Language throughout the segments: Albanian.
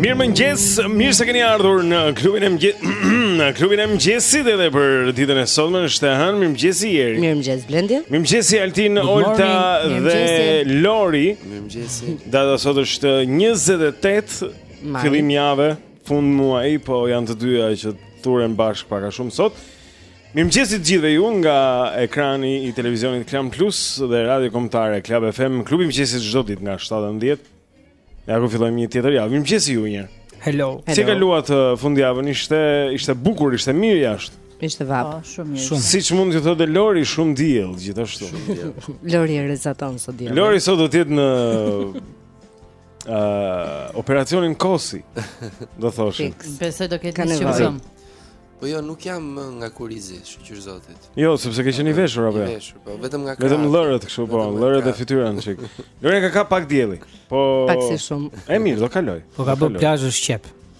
Mirëmëngjes, mirë se keni ardhur në klubin e mëngjesit Në klubin e mëngjesit edhe për ditën e sotme është e hënë Mirëmëngjesi Eri Mirëmëngjes Blendi Mirëmëngjesi Altin Olta dhe Lori Mirëmëngjesi. Data sot është 28 Maj. fillim jave, fund muaji, po janë të dyja që thuren bashkë pak a shumë sot. Mirëmëngjesi të gjithëve ju nga ekrani i televizionit Klan Plus dhe Radio Kombëtare Club FM, klubi i mëngjesit çdo ditë nga 7 deri në 10. Ja ku fillojmë një tjetër javë. Mirëmëngjesi ju njerëz. Hello. Si e kaluat uh, fundjavën? Ishte ishte bukur, ishte mirë jashtë. Ishte vapë. Po, shumë mirë. Shumë. Siç mund t'ju thotë Lori, shumë diell gjithashtu. Lori e rrezaton sot diell. Lori sot do të jetë në uh, operacionin Kosi, do thoshin. Besoj do ketë një shqiptim. Po jo, nuk jam nga kurrizi, shqyr zotit. Jo, sepse ke qenë i veshur apo jo? I veshur, po vetëm nga krahu. Vetëm llërët kështu po, llërët e fytyrën çik. Lëre ka kap pak dielli. Po Pak si shumë. E mirë, do kalojë. Po ka bërë plazh shqep.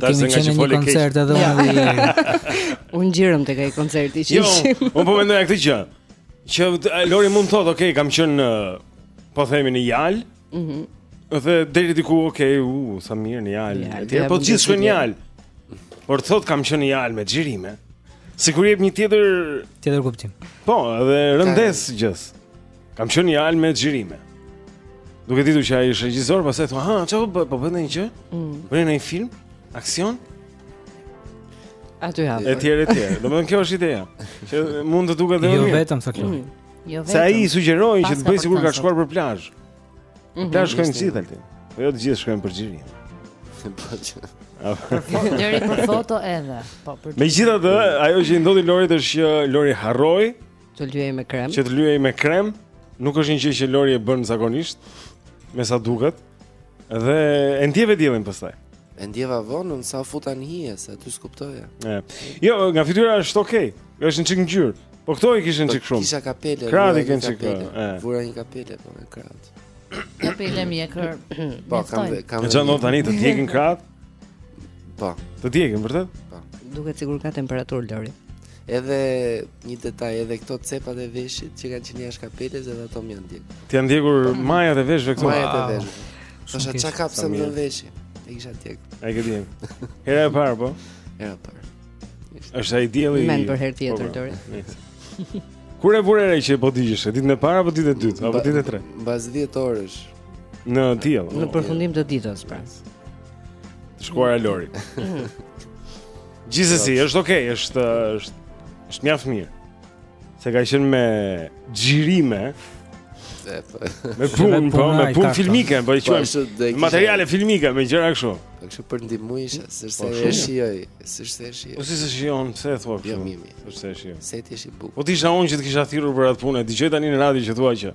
Tash se ngaqë fole keq. Koncert edhe unë. Unë u ngjirëm tek ai koncerti që jo, ishim. Jo, unë po mendoj këtë gjë. Që Lori mund të thotë, "Ok, kam qenë në po themi në Jalë." Mhm. Mm dhe deri diku, "Ok, u, sa mirë në Jalë." Po të gjithë shkojnë në Jalë. Por të thotë kam qenë në Jalë me xhirime. Sikur jep një tjetër tjetër kuptim. Po, edhe rëndësi gjësë. Kam qenë në Jalë me xhirime. Duke ditur që ai është regjisor, pastaj thua, "Ha, çfarë po po bën ai gjë?" Mm. Bën një film, aksion. Aty ha. Etj, etj. Domethënë kjo është ideja. Që mund të duket edhe jo mirë. Jo vetëm sa kjo. Mm. Jo vetëm. Se ai sugjeroi që të bëjë sikur ka shkuar për plazh. Në mhm. plazh shkojnë të gjithë aty. Po jo të gjithë shkojnë për xhirime. Deri për foto edhe. Po për. Megjithatë, ajo që i ndodhi Lorit është që Lori harroi Të lyhej me krem. Që të lyhej me krem, nuk është një gjë që Lori e bën zakonisht, me sa duket. Dhe e ndjeve diellin pastaj. E ndjeva vonë sa u futa në hije, se aty s'kuptoja. E. Jo, nga fytyra është okay. Është një çik ngjyrë. Po këto i kishe po, çik shumë. Kisha kapele. Krahët i kanë çik. Vura një kapele po me krahët. Kapele mjekër. Po kam kam. Edhe tani të djegin krahët. Po. Të djegin vërtet? Po. Duket sikur ka temperaturë Lori. Edhe një detaj, edhe këto cepat e veshit që kanë qenë jashtë kapelës edhe ato më janë djegur. T'u janë djegur majat e veshëve këtu. Majat e veshëve. Sasha çka ka pse në veshje? E kisha djegur. Ai që djem. Hera e parë po. Hera e parë. Është ai dielli. Mend për herë tjetër po, Lori. Kur e vure re që po digjesh, ditën e parë apo ditën e dytë, apo ditën e tretë? Mbas 10 orësh. Në diell. Në përfundim të ditës, pra. Të shkuara Lori. Gjithsesi, është okay, është është është mjaft mirë. Se ka qenë me xhirime. Me punë, po, me punë filmike, po, i quajmë. Materiale filmike me gjëra kështu. Po kështu për ndihmuj, sepse s'e shijoj, sepse e shijoj. Po si se shijon, pse e thua kështu? Jo, mimi. Sepse e shijon. Se ti je i bukur. Po të isha unë që të kisha thirrur për atë punë, dëgjoj tani në radio që thua që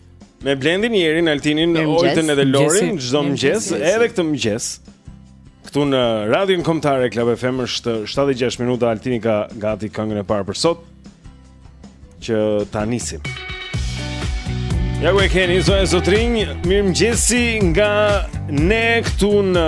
Me Blendin, Jerin, Altinin, Oltën edhe Lorin çdo mëngjes, edhe këtë mëngjes. Këtu në Radion Kombëtare Club FM është 7 e 6 minuta Altini ka gati këngën e parë për sot që ta nisim. Ja ku e keni zonja e zotërinj, mirëmëngjesi nga ne këtu në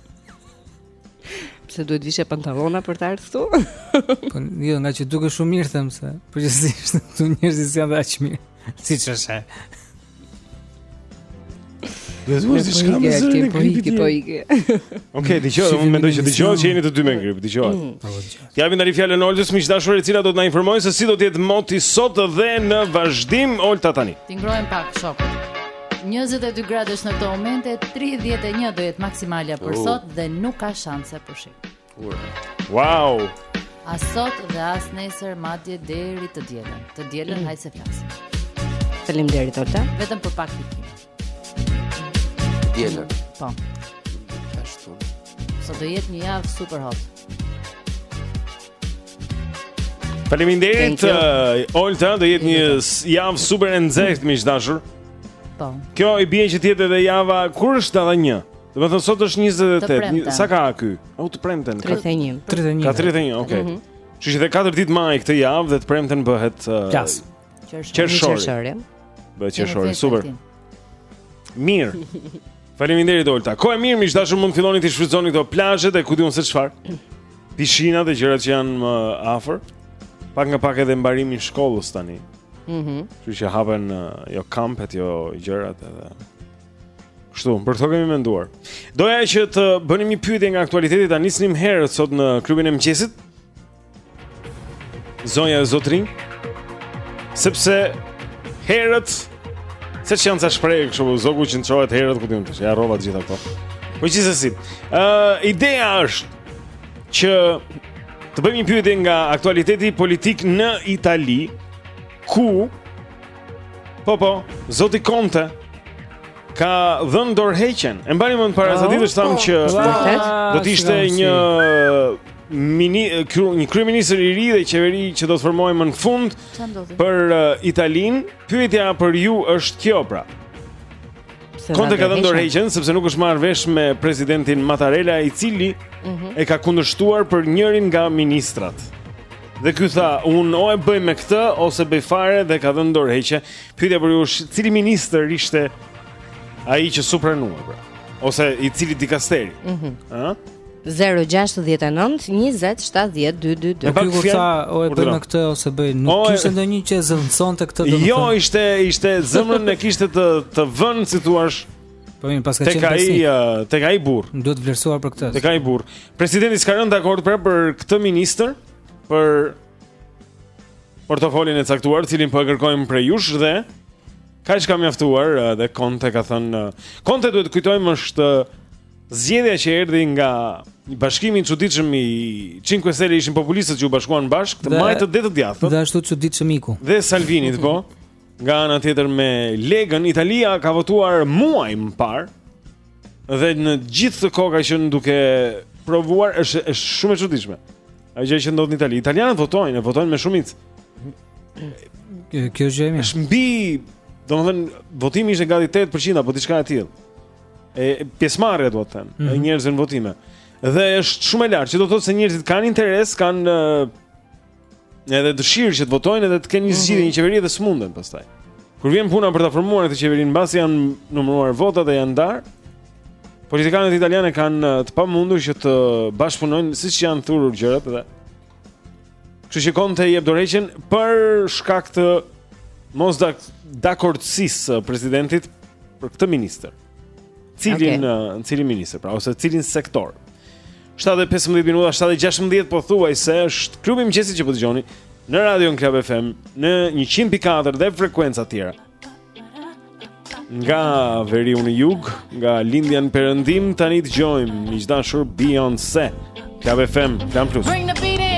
Pse duhet të vishje pantallona për të ardhur këtu? Po, jo, nga që dukesh shumë mirë them se, përgjithësisht këtu njerëzit janë aq mirë, siç është. Dhe zgjuar siç ka me zërin e gripit Po i ke Okej, dëgjo, unë mendoj që dëgjoj që jeni të dy me grip Dëgjo mm. T'ia japim tani fjalën Oltës miq të dashur e cila do të na informojë se si do të jetë moti sot dhe në vazhdim Olta tani. Të ngrohemi pak shok. 22 gradë është në këto momente, 31 do jetë maksimalja për uh. sot dhe nuk ka shanse për shi. Wow. As sot dhe as nesër madje deri të dielën. Të dielën mm. hajt se flasim. Faleminderit Olta. Vetëm për pak ditë. Dielën. Po. Ashtu. Se do jetë një javë super hot. Faleminderit. Eh, Olta do jetë një javë super e nxehtë miq të dashur. Po. Kjo i bie që të jetë edhe java kur është data 1? Domethënë sot është 28. Sa ka ky? U të premten. 31. 31. Ka 31, okay. Mm -hmm. Kështu që dhe 4 ditë maj këtë javë dhe të premten bëhet... Uh, Qas. Qershori. Bëhet qershori, super. Mirë. Faleminderit Olta. Kohë e mirë, miq të dashur, mund të filloni t'i shfrytëzoni këto plazhet e ku di unë se çfarë. Pishinat e gjërat që janë më afër. Pak nga pak edhe mbarimi i shkollës tani. Mhm. Mm Kështu që hapen jo kampet, jo gjërat edhe. Kështu, për këto kemi menduar. Doja që të bënim një pyetje nga aktualiteti, ta nisnim herët sot në klubin e mëngjesit. Zonja e zotërinj Sepse Herët Seç janë ca shprehje kështu po Zogu që çohet herët këtë një gjë e Ia rrova të gjitha këto Po gjithsesi uh, Ideja është Që Të bëjmë një pyetje nga aktualiteti politik në Itali Ku Po po Zoti Conte Ka dhënë dorëheqjen E mbani mend para oh, ca ditësh thamë po, që Do të ishte një mini kry, një kryeministër i ri dhe qeveri që do të formohej më në fund për uh, Italinë. Pyetja për ju është kjo pra. Konte ka dhënë dorëheqjen sepse nuk është marrë vesh me presidentin Mattarella i cili uh mhm. -huh. e ka kundërshtuar për njërin nga ministrat. Dhe ky tha, unë o e bëj me këtë o s'e bëj fare dhe ka dhënë dorëheqje. Pyetja për ju është cili ministër ishte Ai që s'u pranua pra, ose i cili dikasteri. Ëh. Mm -hmm. 0-6-9-20-7-0-2-2-2 E pak fja o e bëj me këtë o s'e bëj. Nuk o, kishte ndonjë që e zëvendësonte këtë domethënë. Jo, ishte, ishte zemrën e kishte të, të vënë si thuash Po mirë, paska qenë pesë. Tek ai burr. Duhet vlerësuar për këtë. Tek ai burr. Presidenti s'ka rënë dakord pra për këtë ministër, për portofolin e caktuar, të cilin po e kërkojmë prej jush dhe Kaq ka mjaftuar eh, dhe Conte ka thënë eh, Conte duhet të kujtojmë është eh, zgjedhja që erdhi nga bashkimi i çuditshëm i Cinque Stelle ishin populistët që u bashkuan bashkë të majtë dhe të djathtë. Dhe ashtu çuditshëm iku. Dhe Salvini po. Nga ana tjetër me Legën, Italia ka votuar muaj më parë. Dhe në gjithë këtë kohë ka qenë duke provuar është është shumë e çuditshme. Ajo që ndodh në Itali, italianët votojnë, votojnë me shumicë. Kjo është gjëja e mirë. Është mbi, domethënë, votimi ishte gati 80% apo diçka e tillë. E pjesëmarrja do të them, mm -hmm. e njerëzve në votime. Dhe është shumë e lartë, që do të thotë se njerëzit kanë interes, kanë edhe dëshirë që të votojnë edhe të kenë një mhm. zgjidhje, një qeveri dhe s'munden pastaj. Kur vjen puna për ta formuar këtë qeveri, mbasi janë numëruar votat dhe janë ndarë, politikanët italianë kanë të pamundur që të bashkëpunojnë siç janë thurur gjërat dhe Kështu që Konte jep dorëheqjen për shkak të mosdakordësisë së presidentit për këtë ministër. Cilin, okay. cilin ministër, pra ose cilin sektor. 7:15 minuta, 7:16 pothuajse është klubi i mëngjesit që po dëgjoni në Radio Club FM në 100.4 dhe frekuenca të tjera. Nga veriu në jug, nga lindja në perëndim tani dëgjojmë miq të dashur Beyoncé. Club FM, Club Plus. Bring the beat in.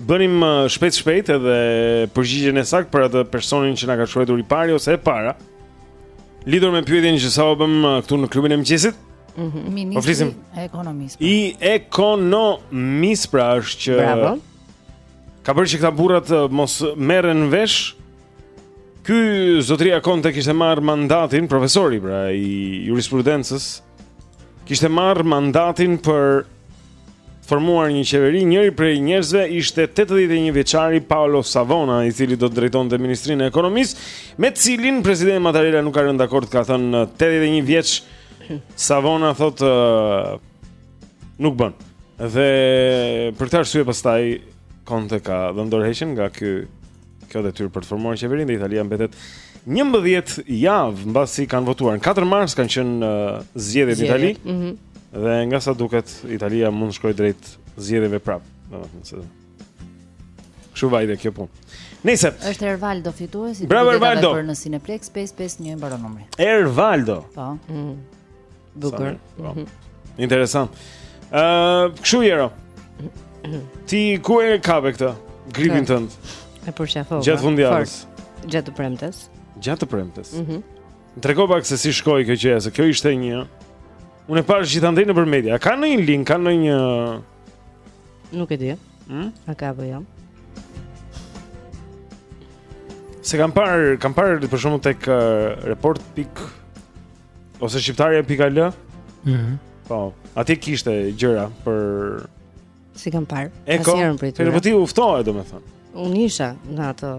Bëjmë uh, shpejt shpejt edhe përgjigjen e saktë për atë personin që na ka shkruar i pari ose e para. Lidhur me pyetjen që sapo bëmë uh, këtu në klubin e mëngjesit. Mhm. Mm Ministri po flisim, i ekonomisë. Po. I ekonomisë pra është që Bravo. Ka bërë që këta burrat të mos merren vesh. Ky zotëria Konte kishte marrë mandatin profesori pra i jurisprudencës. kishte marrë mandatin për të formuar një qeveri, njëri prej njerëzve ishte 81 vjeçari Paolo Savona, i cili do të drejtonte Ministrinë e Ekonomisë, me të cilin presidenti Mattarella nuk ka rënë dakord, ka thënë 81 vjeç Savona thotë uh, nuk bën. Dhe për këtë arsye pastaj Conte ka dhënë dorëheqjen nga ky kjo detyrë për të formuar qeverinë dhe Italia mbetet 11 javë mbasi kanë votuar. Në 4 mars kanë qenë uh, zgjedhjet në Itali mm -hmm. dhe nga sa duket Italia mund të shkojë drejt zgjedhjeve prapë. Kështu vajti kjo punë. Nëse është Ervaldo fituesi, do të jetë për në Cineplex 551 mbaron numri. Ervaldo. Po. Mm. Bukur. Po. Mhm. Interesant. Ë, uh, kshu jero. Ti ku e kape këtë? Gripin po. tënd. E përqafova. Gjatë fundjavës. Gjatë premtes. Gjatë premtes. Mhm. Mm Trego pak se si shkoi kjo gjë, se kjo ishte një Unë e pashë gjithandej nëpër media. A ka ndonjë link, ka ndonjë Nuk e di. Hm? A ka apo jo? Se kam parë, kam parë për shembull tek uh, report. Ose shqiptaria.al? Mhm. Mm po, atje kishte gjëra për S'i kam parë. Eko, asnjë herë për ty. Po ti u ftohe, domethënë. Unë isha në atë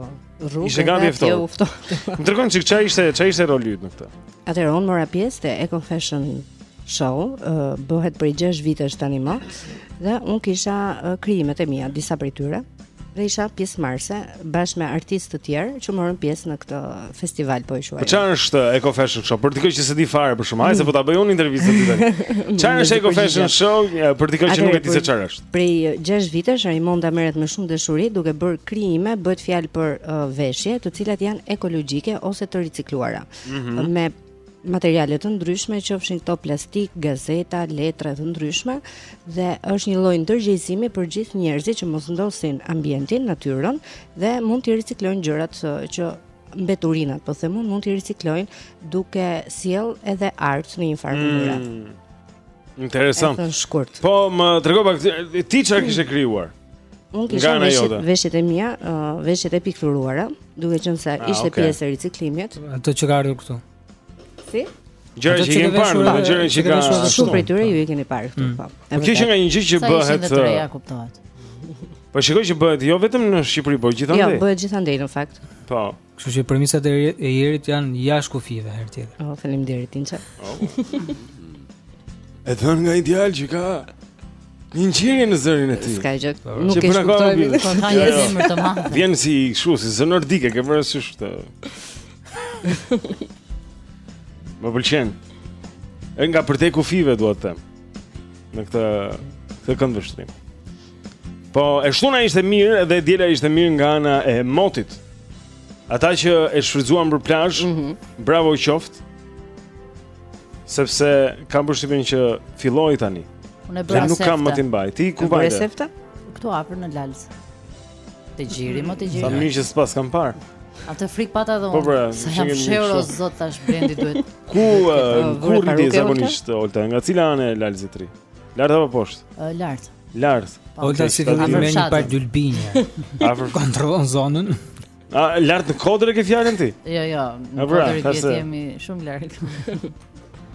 rrugë. Ishte gati ftohtë. Jo uftohet. Më trego një çik ça ishte, ça ishte roli yt në këtë. Atëherë unë mora pjesë te Eko Fashion Show, uh, bëhet prej 6 vitesh tanimë dhe unë kisha uh, krijimet e mia, disa prej tyre. dhe isha pjesëmarrëse bashkë me artistë të tjerë që morën pjesë në këtë festival po e quaj. Po çfarë është uh, Eco Fashion Show? Për dikë që s'e di fare për shembull, se po ta bëj unë intervistën ty tani. Çfarë është Eco Fashion Show? Uh, për dikë që nuk e di se çfarë është. Prej 6 uh, vitesh Raimonda merret me shumë dashuri duke bërë krijime, bëhet fjalë për uh, veshje, të cilat janë ekologjike ose të ricikluara. Mm -hmm. Me materiale të ndryshme, qofshin këto plastik, gazeta, letra të ndryshme dhe është një lloj ndërgjegjësimi për gjithë njerëzit që mos ndosin ambientin, natyrën dhe mund t'i riciklojnë gjërat që, që mbeturinat, po them mund t'i riciklojnë duke sjellë edhe art në njëfarë mënyre. Mm, interesant. Është shkurt. Po më trego pak ti çfarë kishe krijuar? Unë kisha veshjet, veshjet e mia, uh, veshjet e pikturuara, duke qenë se ah, ishte okay. pjesë e riciklimit. Ato që ka ardhur këtu. Si? Gjëra që kemi parë, ato gjëra që ka shumë prej tyre ju i keni parë këtu, mm. po. Po kjo qenka një gjë që bëhet. Të reja kuptohet. Po shikoj që bëhet jo vetëm në Shqipëri, por gjithandej. Jo, bëhet gjithandej në fakt. Po. Kështu që premisat e erit janë jashtë kufijve. Herë tjetër. Oh, faleminderit Tinça. Oh. E thotë nga Ideali që ka një ngjirje në zërin e tij Ska gjë po, Nuk e kuptoj. Vjen si kështu si zë nordik Ke përë së shkë të Më pëlqen Ë nga përtej kufijve dua të them Në këtë Këtë këndë vështrim Po, e shtuna ishte mirë edhe e diela ishte mirë nga ana e motit. Ata që e shfrytzuan për plazh, mm -hmm. bravo i qoftë. Sepse kam përshtypjen që filloi tani. Unë bëra sefte. Nuk ka më të mbajë. Ti ku vajte? Bëra sefte? Këtu afër në Lalz. Te gjiri, më te gjiri. Sa mirë që s'të paskam parë. Atë frikë pata dhe unë. Po pra, se jam, o zot tash Blendi duhet. Ku ku rri ti zakonisht Olta, nga cila anë e Lalzit rri? Lart apo poshtë? Lart. Lart. Olta si do të marrë një palë dylbi. Afër kontrollon zonën. A lart në kodër e ke fjalën ti? Jo, jo, në pra, kodër pra, se... jemi shumë larg.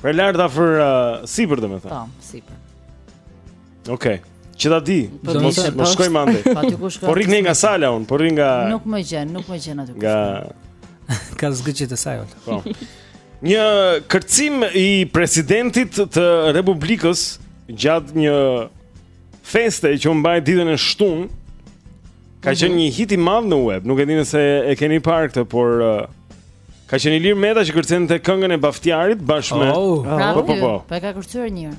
Për lart afër uh, sipër domethënë. Po, sipër. Okej. Okay. Që ta di, po, mos po shkoj mandej. Po ti ku shkon? Po rri nga sala unë, po rri nga Nuk më gjen, nuk më gjen aty. Nga ka zgjidhje të saj ul. Po. Një kërcim i presidentit të Republikës gjatë një feste që u mbajt ditën e shtunë ka qenë një hit i madh në web. Nuk e di nëse e keni parë këtë, por uh, ka qenë Ilir Meta që kërcente këngën e Baftiarit bashkë me Oh, Pra, Po, po, po. Po e ka kërcyer një herë.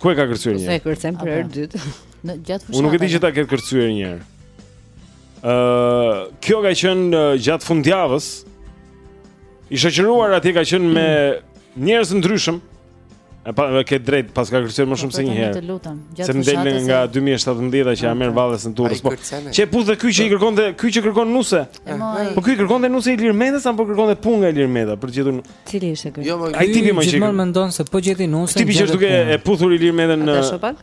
ku e ka kërcyer një herë? Se e kërcen për herë të dytë. Në gjatë fushatave. Unë nuk e di që ta ketë kërcyer një herë. Ëh, uh, kjo ka qenë uh, gjatë fundjavës. I shoqëruar atje ka qenë me njerëz të ndryshëm. E pa, e ke drejtë, paska kërcyer më shumë se një herë. Të lutem, gjatë fushatës. Se më del nga 2017-a që ia merr valles në Durrës. Po. Ç'e puth dhe ky që i kërkonte, ky që kërkon nuse. Po ky kërkonte nuse Ilir Metës apo kërkonte punë nga Ilir Meta për të gjetur. Cili ishte ky? Jo, ai tipi më qenë. Gjithmonë mendon se po gjeti nuse. Tipi që është duke e puthur Ilir Metën në. Atë shopak?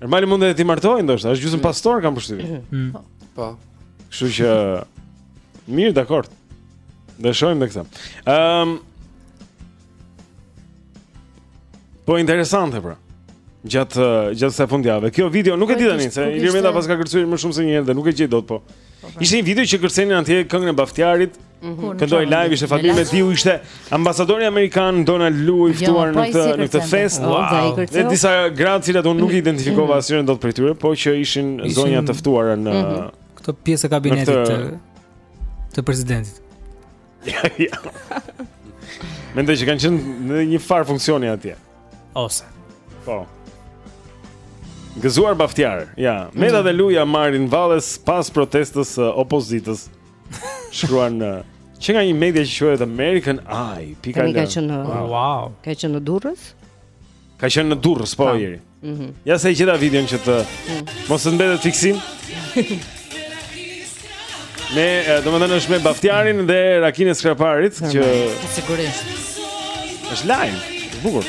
Normal, mund edhe t'i martojë ndoshta, është gjysmë pastor kam përshtypjen. Mm. Po. po. Kështu që mirë, dakord. Do shohim me këtë. Ehm um, Po interesante pra. Gjatë gjatë kësaj fundjave. Kjo video nuk e di tani se Ilir Meta paska kërcyer më shumë se një herë dhe nuk e gjej dot po, po pra. Ishte një video që kërcenin atje këngën e Baftiarit. Mhm. Këndoi live ishte Fatmir Mediu ishte ambasadori amerikan Donald Lu i jo, ftuar në këtë në këtë festë. Wow. Dhe disa gra të cilat unë nuk i identifikova mhm. asnjërin dot prej tyre, po që ishin zonja të ftuara në mhm. këtë pjesë e kabinetit të të presidentit. Ja, ja. Mendoj që kanë qenë në një farë funksioni atje. Ose. Po. Gëzuar Baftjar. Ja, Meta dhe Luja marrin valles pas protestës së opozitës. shkruan në që nga një media që quhet American Eye. Pika net. Ka qenë në Wow. Ka qenë në Durrës? Ka qenë në Durrës, po ieri. Mhm. Mm ja sa ta gjej videon që të mm. mos të mbetet fiksim. Ne, domethënë është me Baftjarin dhe rakinë e Skraparit që sigurisht. Është live, bukur.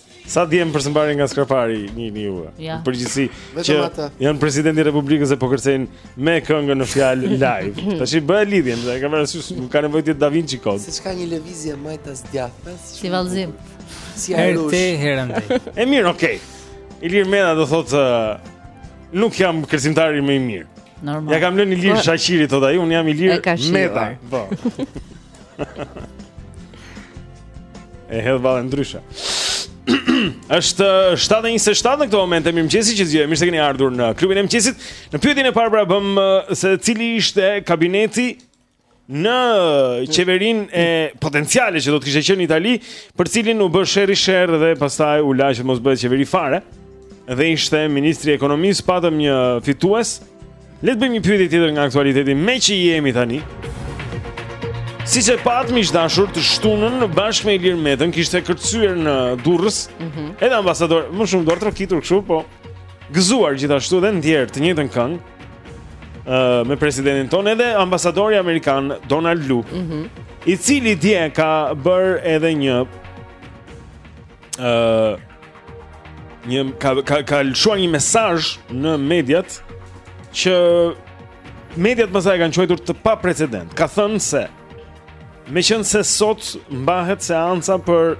Sa djem për së mbari nga Skrapari, një një juve. Ja. Përgjithësi, që janë presidenti i Republikës e po kërcejnë me këngën në fjalë live. Tashi bëje lidhjen, më dhe, ka mërë asysh, nuk ka nevojë të jetë Da Vinçi kod. Seç ka një lëvizje majtas djathtas. Si vallëzim. Si arush. Herë te herë dhe. E mirë, okej. Okay. Ilir Meta do thotë, uh, nuk jam kërcimtari më i mirë. Normal. Ia kam lënë Ilir po, Shaqirit, thotë ai, unë jam Ilir Meta. Po. E hedh vallen ndryshe. Është 7:27 në këtë moment, mirëmëngjesi që zgjoheni. Mirë se keni ardhur në klubin e mëngjesit. Në pyetjen e parë pra bëmë uh, se cili ishte kabineti në qeverinë potenciale që do të kishte qenë në Itali, për cilin u bë sherri sherr dhe pastaj u la që mos bëhet qeveri fare. Dhe ishte ministri i ekonomisë, patëm një fitues. Le të bëjmë një pyetje tjetër nga aktualiteti meqë jemi tani. Siç e patë, miq të dashur të shtunën bashkë me Ilir Metën kishte kërcyer në Durrës. Mm -hmm. Edhe ambasador, më shumë duartrokitur kështu, po gëzuar gjithashtu edhe ndjer të njëjtën këngë. ë uh, me presidentin tonë edhe ambasadori amerikan Donald Lu, mm -hmm. i cili dje ka bërë edhe një ë uh, një ka ka ka lëshuar një mesazh në mediat që mediat në masë e kanë quajtur të paprecedent. Ka thënë se meqenëse sot mbahet seanca për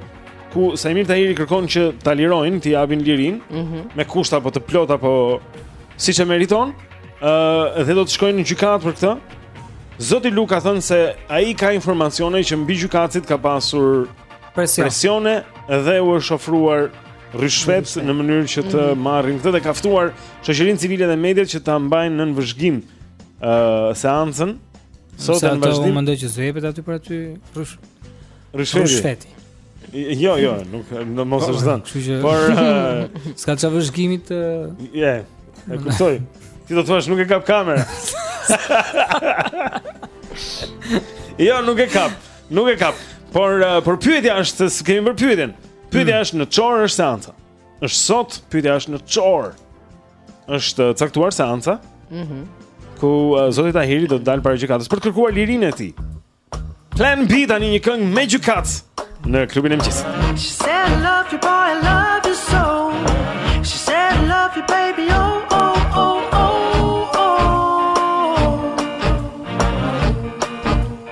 ku Saimir Tahiri kërkon që ta lirojnë, t'i japin lirinë mm -hmm. me kusht apo të plotë apo siç e meriton, ë uh, dhe do të shkojnë në gjykatë për këtë. Zoti Lu ka thënë se ai ka informacione që mbi gjykatësit ka pasur Presione, presione dhe u është ofruar ryshfet në mënyrë që të mhm. marrin këtë dhe ka ftuar shoqërinë civile dhe mediat që ta mbajnë nën vëzhgim ë uh, seancën. Sot në vazhdim. Unë mendoj që zihet aty për aty rysh. Ryshfeti. Jo, jo, nuk them mos po, është dhënë. Por uh, s'ka çfarë vëzhgimi. Yeah. E kuptoj. Ti do të thuash nuk e kap kamera. Jo, nuk e kap. Nuk e kap. Por uh, por pyetja është, e kemi bërë pyetjen. Pyetja hmm. është në ç'orë është seanca. Është sot, pyetja është në ç'orë është uh, caktuar seanca. Mhm. Mm ku uh, zoti Tahiri do të dalë para gjykatës për të kërkuar lirinë e tij. Plan B tani një këngë me gjykatë në klubin e mëngjesit. She said I love you boy, I love you so. She said I love you baby, oh oh oh. oh.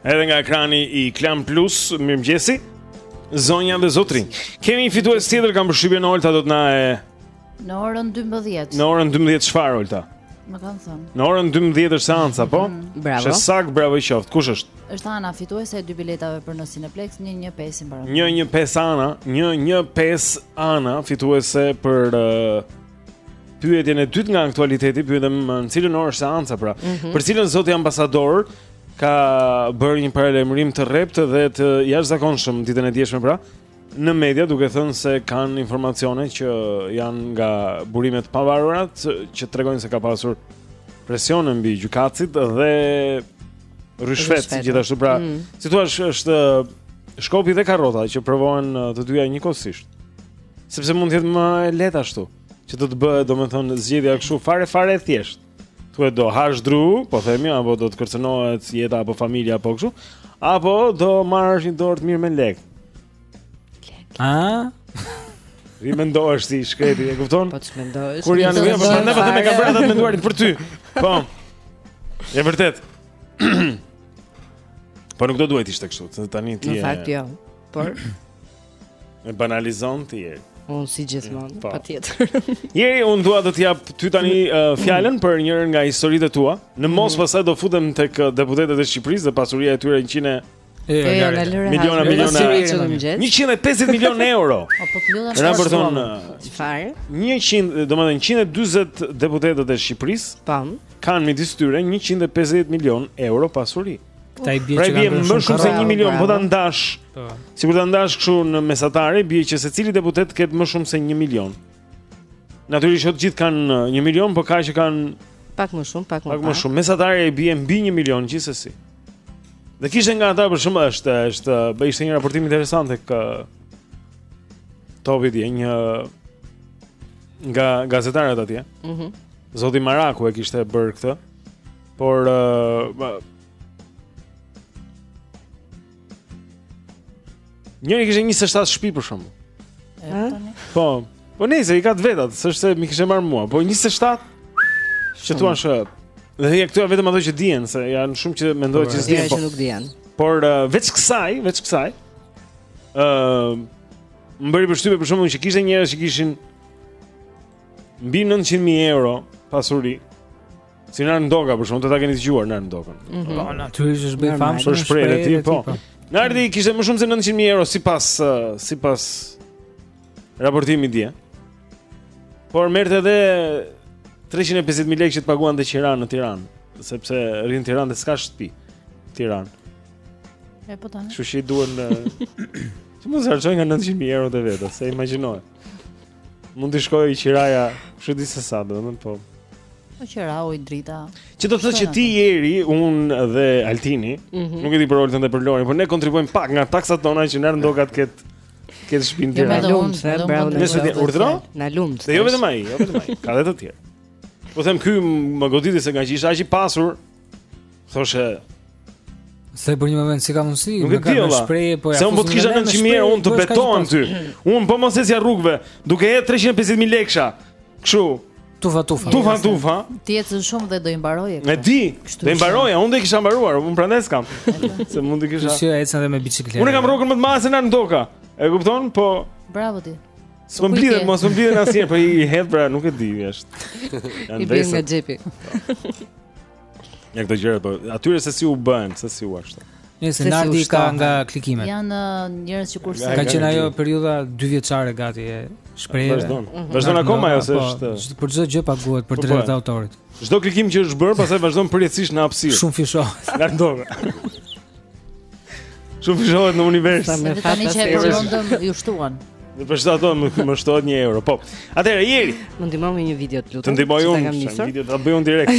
Edhe nga ekrani i Klan Plus, mirëmëngjesi. Zonja dhe zotërinj. Kemi një fitues tjetër kam përshtypjen Olta do të na e Në orën 12. Në orën 12 çfarë Olta? Më kanë thënë. Në orën 12 është seanca, po? Mm, bravo. E saktë, bravo i qoftë. Kush është? Është Ana, fituese e dy biletave për në Cineplex 115 i mbaron. 115 Ana, 115 Ana, fituese për uh, Pyetjen e dytë nga aktualiteti pyetëm në cilën orë është seanca pra. Mm -hmm. Për cilën zoti ambasador ka bërë një paralajmërim të rreptë dhe të jashtëzakonshëm ditën e djeshme pra në media duke thënë se kanë informacione që janë nga burime të pavarura që tregojnë se ka pasur presione mbi gjykatësit dhe ryshfet gjithashtu pra mm. si thuhet është shkopi dhe karota që provohen të dyja njëkohësisht. Sepse mund të jetë më e lehtë ashtu, që do të bëhet domethënë zgjedhja kështu fare fare e thjeshtë. Thuhet do hash dru, po themi apo do të kërcënohet jeta apo familja apo kështu, apo do marrësh një dorë të mirë me lek. Lek. A? Rri mendohesh, i shkreti, e kupton? Po ç'mendohesh? Kur ja vjen, po ne vetë ta kemi bërë atë të menduarit për ty. Po. E vërtetë. Po nuk do duhej të ishte kështu, tani ti. Në fakt jo. Por E banalizon ti, Jeri. Unë si gjithmonë, po. patjetër. Jeri, unë dua të jap ty tani uh, fjalën për njërën nga historitë e tua. Në mhm. mos pastaj do futem tek uh, deputetët e Shqipërisë dhe pasuria e tyre 100 E, e, ja, ja, ja. Miliona, miliona, miliona 150 milion euro Apo të luna shtë Raporton Çfarë? 100, domethënë 140 deputetët e Shqipërisë Po Kanë midis tyre 150 milion euro pasuri Këta i bie pra që kanë bërë shumë më shumë se një milion, po ta ndash, po. sikur ta ndash kështu në mesatare, bie që secili deputet ketë më shumë se një milion. Natyrisht që të gjithë kanë uh, një milion, po ka që kanë... Pak më shumë, pak më pak. Pak më shumë, mesatarja bie mbi një milion, gjithsesi. Dhe kishte nga ata për shembull është, është, uh, bë ishte një raportim interesant te... Topi dje një... Nga gazetarët atje. Mm -hmm. Zoti Maraku e kishte bërë këtë. Por uh, Njëri kishte 27 shtëpi për shembull. Po. Po nejse, i ka të vetat, s'është se m'i kishte marrë mua, po 27 që thua se dhe janë këto vetëm ato që dihen se janë shumë që mendohet se s'dihen. Po. Ja, po. Por uh, veç kësaj, veç kësaj, ë uh, më bëri përshtypje për shembull që kishte njerëz që kishin mbi 900.000 euro pasuri. Si Nard Ndoka, për shembull, do ta keni dëgjuar Nard Ndokën. Mm -hmm. Po, natyrisht është bërë i famshëm shprehjet e tij, po. po. Nardi, kishte më shumë se 900.000 euro, sipas, uh, sipas raportimi dje. Por merrte dhe 350.000 lekë që të paguante qiranë në Tiranë, sepse rri në Tiranë dhe s'ka shtëpi në Tiranë. E po tani. Kështu që duhet në... Që mos të harxhojnë nga 900.000 euro të veta, se imagjinoje. Mund t'i shkojë qiraja, kështu s'di se sa do, po. Po qira, ujë, drita. Që do të thotë që ti Jeri, unë dhe Altini, mm -hmm. nuk e di për Oltën dhe për Lorin, por ne kontribuojmë pak nga taksat tona që Nard Ndoka të ketë shpinë në Tiranë. Na lumtë, bravo. Ne sot urdhro? Na lumtë. Se jo vetëm ai, jo vetëm ai, ka edhe të tjerë. Po them ky më goditi se ngaqë ishte aq i pasur, Thashë se për një moment si ka mundësi, nuk e di vallë. Shpreh po ja. Se unë po të kisha 900 mijë, unë të betohem ty. Unë po mos ecja rrugëve, duke hedhur 350 mijë lekësha. Kështu. Tufa tufa. Tufa tufa. Ti ecën shumë dhe do i mbaroje. E di. Do i mbaroja, unë do i kisha mbaruar, unë prandaj s'kam. Se mund të kisha. Ti ecën edhe me biçikletë. Unë e kam rrogën më të madhe se Nard Ndoka. E kupton? Po. Bravo ti. S'më mblidhen, mu s'më mblidhen asnjëherë, po i hedh pra, nuk e di, është. Të bien nga xhepi. Ja këto gjëra, po atyre se si u bën, se si u ashtu. Nejse, Nardi i ka nga klikimet. Janë uh, njerëz që kursejnë. Ka qenë ajo periudha 2 vjeçare gati e shprehjes. Vazhdon. Mhm. Vazhdon akoma ajo se po, është për çdo gjë paguhet për po, po. të drejtat e autorit. Çdo klikim që është bërë, pastaj vazhdon përjetësisht në hapësirë. Shumëfishohet. Nga dorë. Shumëfishohet në univers. Sa me faktin që e përmendëm, iu shtuan. Për çdo emër i shtohet 1 euro. Po. Atëherë Jeri. Më ndihmon me një video të lutem. Të ndihmoj unë. Një video ta bëj unë direkt.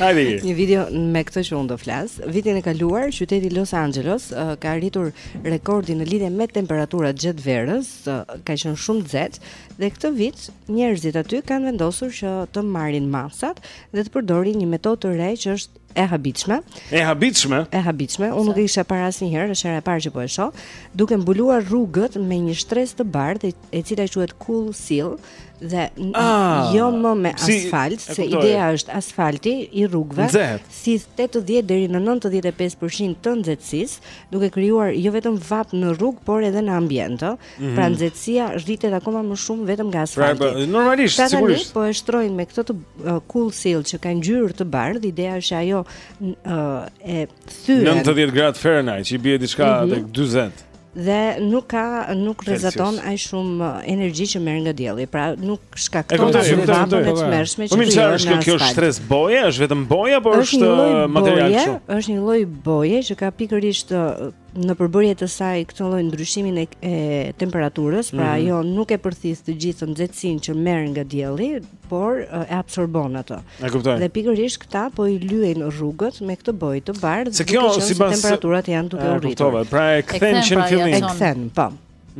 Hajde. Një video me këtë që unë do flas. Vitin e kaluar, qyteti Los Angeles uh, ka arritur rekordin në lidhje me temperaturat gjatë verës, uh, ka qenë shumë nxehtë. Dhe këtë vit njerëzit aty kanë vendosur që të marrin masat dhe të përdorin një metodë të re që është e habitshme. E habitshme? E habitshme. Unë nuk e kisha parë asnjëherë, është hera e parë që po e shoh, duke mbuluar rrugët me një shtresë të bardhë, e cila quhet Cool Seal dhe ah, jo më me asfalt, si, se ideja është asfalti i rrugëve thith 80 deri në 95% të nxehtësisë, duke krijuar jo vetëm vapë në rrugë, por edhe në ambient, ëh. Mm -hmm. Pra nxehtësia rritet akoma më shumë vetëm nga pra, asfalti. Pra, normalisht, pra, sigurisht. Po e shtrojnë me këtë të uh, cool seal që ka ngjyrë të bardhë, ideja është ajo uh, e thyen. 90 gradë Fahrenheit, që i bie diçka mm -hmm. tek 40 dhe nuk ka nuk rrezaton aq shumë uh, energji që merr nga dielli. Pra nuk shkakton shumë vapën e tmerrshme po që. Po mirë, çfarë është kjo shtresë boje? Është vetëm bojë apo është uh, material kështu? Është një lloj boje që ka pikërisht uh, në përbërje të saj këtë lloj ndryshimin e, e temperaturës, pra mm -hmm. ajo nuk e përthith të gjithë nxehtësinë që merr nga dielli, por e absorbon atë. E kuptoj. Dhe pikërisht këta po i lyejnë rrugët me këtë bojë të bardhë, sepse kjo sipas temperaturat janë duke u rritur. E kuptova. Pra e kthen që në pra, fillim. E kthen, po.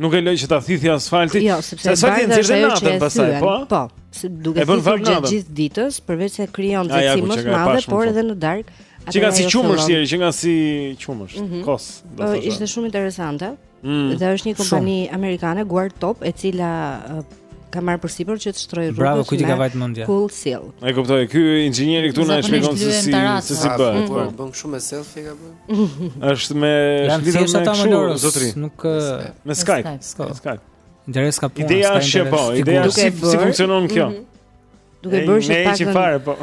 Nuk e lë që ta thithë asfalti. Jo, sepse asfalti nxjerr dhe natën pastaj, po. Po. Se duke thithur gjatë gjithë ditës, përveç se krijon nxehtësi më të madhe, por edhe në darkë. Që nga si qumësht Jeri, që nga si qumësht, mm -hmm. kos, do të thotë. Ishte shumë interesante. Mm, dhe është një kompani shumë. amerikane Guard Top, e cila uh, ka marrë përsipër që të shtrojë rrugën. Bravo, kujt i ka vajt mendja. Cool Seal. E kuptoj, ky inxhinieri këtu na e shpjegon se si se si bëhet. Bën shumë selfie ka bërë. Është me shlitur me kështu, zotri. Nuk me Skype. Me Skype. Interes ka punë. Ideja është që po, ideja është si, si funksionon kjo. Mm -hmm. Duke bërë që pak. Ne fare po.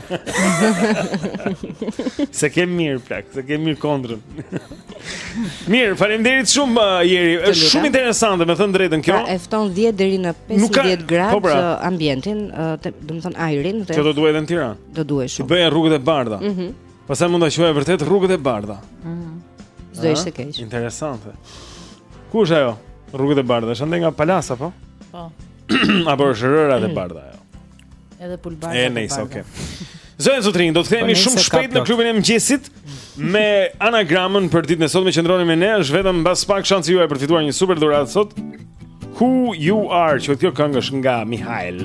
se ke mirë plak, se ke mirë kontrën. mirë, faleminderit shumë uh, Jeri. Është shumë interesante, me thënë të drejtën kjo. Pra, e ftoh 10 deri në 50 gradë po, pra. uh, ambientin, uh, domethënë ajrin dhe. Kjo do duhej në Tiranë. Do duhej shumë. Të bëjnë rrugët e bardha. Mhm. Mm Pastaj mund ta quajnë vërtet rrugët e bardha. Ëh. Mm. Do ah, ishte keq. Interesante. Ku është ajo? Rrugët e bardha, është andej nga Palasa, po? Po. Apo është rëra e bardhë ajo. Edhe pulëbardha. E nice, okay. Zonja zotërinj, do të kthehemi, shumë shpejt në klubin e mëngjesit me anagramën për ditën e sotme qëndroni me ne, është vetëm mbas pak shansi juaj për të fituar një super dhuratë sot. Who you are, që kjo këngë është nga Mihail?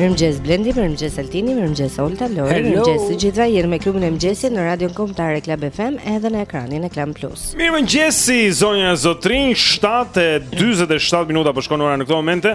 Mirëmëngjes Blendi, mirëmëngjes Altini, mirëmëngjes Olta, Lori, mirëmëngjes të gjithëve. Jemi me klubin e mëngjesit në Radion Kombëtare Club FM edhe në ekranin e Klan Plus. Mirëmëngjes zonja zotërinj, 7:47 minuta po shkon ora në këto momente.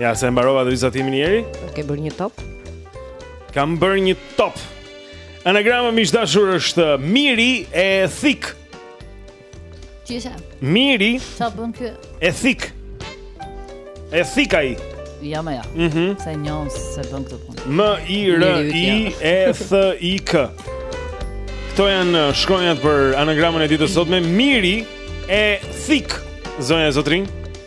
Ja, se e mbarova dhe vizatimin, njeri Ke bërë një top? Kam bërë një top Anagrama miq të dashur është Miri e thik Ç'ishte? Miri Ça bën kjo? E thik E thik a i Ja me ja mm -hmm. Se njohë se bën këtë punë M-I-R-I-E-T-H-I-K Këto janë uh, shkronjat për anagramën e ditës së sotme Miri e thik Zonja e zotërinj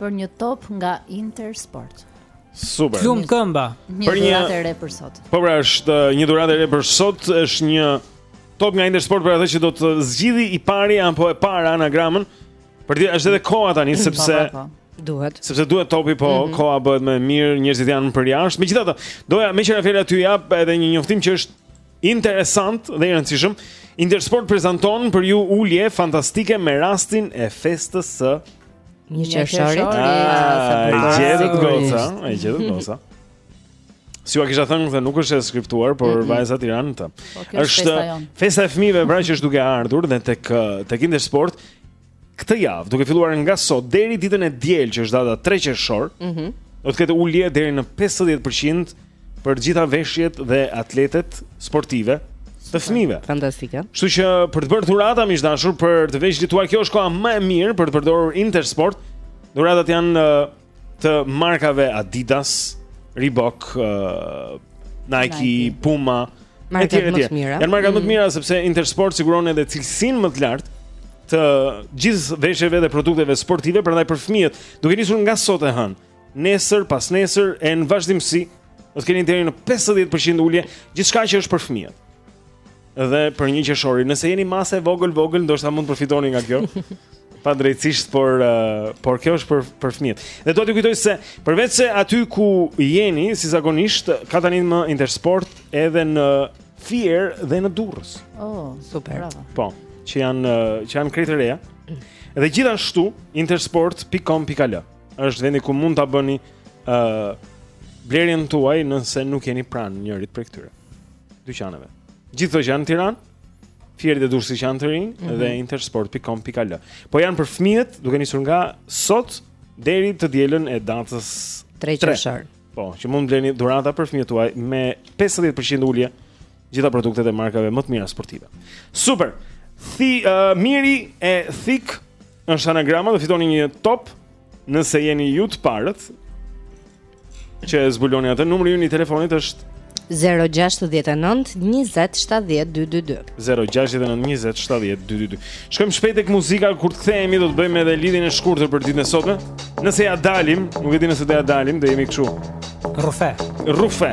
për një top nga Intersport. Super. Të lumtë këmba. Për një dhuratë e re për sot. Po pra, është uh, një dhuratë e re për sot, është një top nga Intersport për atë që do të zgjidhi i pari apo e para anagramën. Për ti është edhe koha tani po, sepse po, po. duhet. Sepse duhet topi, po mm -hmm. koha bëhet më e mirë, njerëzit janë për jashtë. Megjithatë, doja meqenë fjala t'ju jap edhe një njoftim që është Interesant dhe i rëndësishëm, Intersport prezanton për ju ulje fantastike me rastin e festës së një qershorit. Ah, e gjetët goca, e gjetët goca. S'jua kisha thënë se nuk është e skriptuar, por mm -hmm. vajzat i ranë në të. Po, është festa e fëmijëve, pra që është duke ardhur dhe tek tek Intersport këtë javë, duke filluar nga sot deri ditën e diel që është data 3 qershor, ëh, mm -hmm. do të ketë ulje deri në 50% për të gjitha veshjet dhe atletet sportive të fëmijëve. Fantastike. Kështu që për të bërë dhurata miq të dashur për të vegjlit tuaj, kjo është koha më e mirë për të përdorur Intersport. Dhuratat janë të markave Adidas, Reebok, uh, Nike, Nike, Puma, markat më të mira. Janë markat më të mm. mira sepse Intersport siguron edhe cilësinë më të lartë të gjithë veshjeve dhe produkteve sportive, prandaj për fëmijët, duke nisur nga sot e hënë, nesër, pasnesër e në vazhdimësi, do të keni deri në 50% ulje gjithçka që është për fëmijët. dhe për një qershorin. Nëse jeni masë e vogël, e vogël, ndoshta mund të përfitoni nga kjo. Padrejtësisht, por uh, por kjo është për për fëmijët. Dhe do t'ju kujtoj se përveçse aty ku jeni, si zakonisht, ka tanimë Intersport edhe në Fier dhe në Durrës. Oh, super. Bravo. Po, që janë uh, që janë krejt të reja. Dhe gjithashtu intersport.com.al është vendi ku mund ta bëni ë uh, blerjen tuaj nëse nuk jeni pranë njërit prej këtyre. dyqaneve. Gjithë këto që janë në Tiranë, Fieri dhe Durrësi që janë të rinj mm -hmm. dhe intersport.com.al. Po janë për fëmijët, duke nisur nga sot deri të dielën e datës 3 qershor. Po, që mund të bleni dhurata për fëmijët tuaj me 50% ulje gjitha produktet e markave më të mira sportive. Super. Thi uh, Miri e thik është anagrama, do fitoni një top Nëse jeni ju të parët që e zbuloni atë, numri ynë i telefonit është 069 20 70 222. 069 20 70 222. Shkojmë shpejt tek muzika kur të kthehemi do të bëjmë edhe lidhjen e shkurtër për ditën e sotme. Nëse ja dalim, nuk e di nëse do ja dalim, dhe jemi kështu. Rrufe. Rrufe.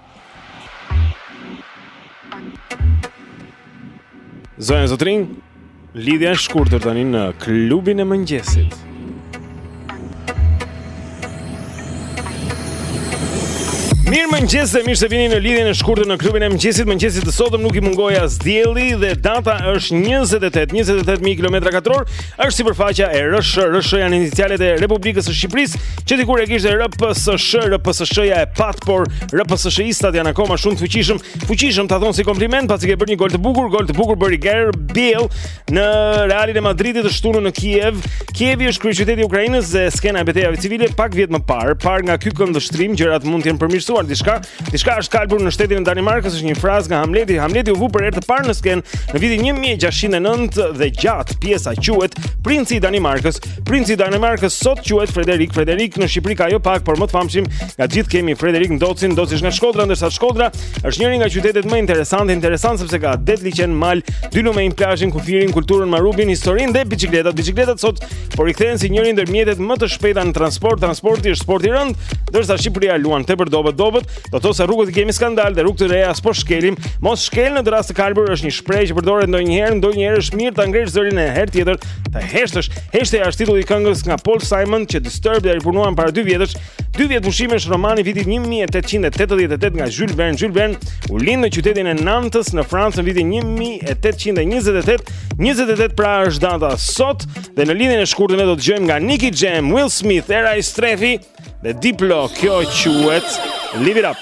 Zonja zotërinj, lidhja e shkurtër tani në klubin e mëngjesit. Mirëmëngjes dhe mirë se vini në lidhjen e shkurtër në klubin e mëngjesit. Mëngjesit të sotëm nuk i mungoi as dielli dhe data është 28, 28 mijë kilometra katror. Është sipërfaqja e RSH, RSH janë inicialet e Republikës së Shqipërisë, që dikur e kishte RPSSH, RPSSH-ja e pat, por RPSSH-istat janë akoma shumë të fuqishëm. Fuqishëm ta thonë si kompliment, pasi ke bërë një gol të bukur, gol të bukur bëri Gareth Bale në Realin e Madridit të shtunën në Kiev. Kievi është kryeqyteti i Ukrainës dhe skena e betejave civile pak vjet më parë, parë nga ky këndvështrim, gjërat mund të jenë përmirësuar diçka, Diçka është kalbur në shtetin e Danimarkës, është një frazë nga Hamleti. Hamleti u vu për herë të parë në skenë në vitin 1609 dhe gjatë pjesa quhet Princi i Danimarkës. Princi i Danimarkës sot quhet Frederik. Frederik në Shqipëri ka jo pak, por më të famshëm nga të gjithë kemi Frederik Ndocin, Ndoci është nga Shkodra, ndërsa Shkodra është njëri nga qytetet më interesante, interesant sepse ka det liqen, mal, dy lumenj, plazhin, kufirin, kulturën, Marubin, historinë dhe biçikletat. Biçikletat sot Po rikthehen si njëri ndër mjetet më të shpejta në transport. Transporti është sport i rëndë, ndërsa Shqipëria luan tepër dobët dobët. Do të thotë se rrugët i kemi skandal dhe rrugë të reja s'po shkelim. Mos shkel në dërrasë të kalbur është një shprehje që përdoret ndonjëherë, ndonjëherë është mirë ta ngresh zërin e herë tjetër, të heshtësh. Heshtja është titulli i këngës nga Paul Simon që Disturbed e ripunuan para dy vjetësh Dy vjet pushime është romani i vitit 1888 nga Jules Verne. Jules Verne u lind në qytetin e Nantës në Francë në vitin 1828. 28 pra është data sot dhe në lidhjen e shkurtër ne do të dëgjojmë nga Nicky Jam, Will Smith, Era Istrefi dhe Diplo. Kjo quhet Live It Up.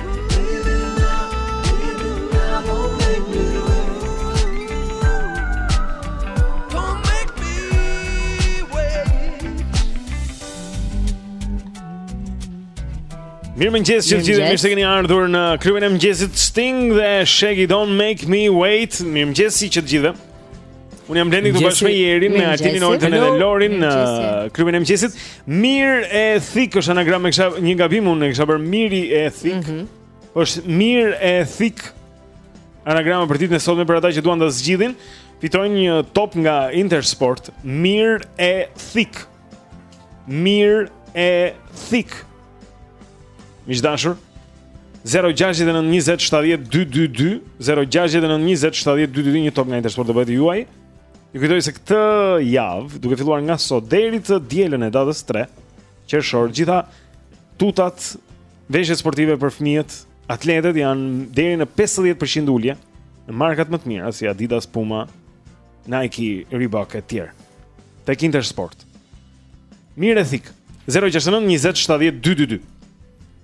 Mirëmëngjesi të gjithëve mirë se keni ardhur në klubin e mëngjesit Sting dhe Shaggy Don't Make Me Wait. Mirëmëngjesi të gjithëve. Unë jam Blendi këtu bashkë me Jerin, me Altinin Oltën dhe Lorin në klubin e mëngjesit. Mirë e thikë është anagram më, kisha një gabim unë e kisha bërë miri e thikë. Mm -hmm. Është mirë e thikë. Anagrama për ditën e sotme për ata që duan ta zgjidhin, fitojnë një top nga Intersport, mirë e thikë. Mirë e thikë. Miq të dashur 0692070222 0692070222 një top nga Intersport do bëhet i juaji. Ju kujtoj se këtë javë, duke filluar nga sot deri të dielën e datës 3 qershor, gjitha tutat veshje sportive për fëmijët, atletet janë deri në 50% ulje në markat më të mira si Adidas, Puma, Nike, Reebok e tjerë. Tek Intersport. Miri, Erik. 069 20 70 222.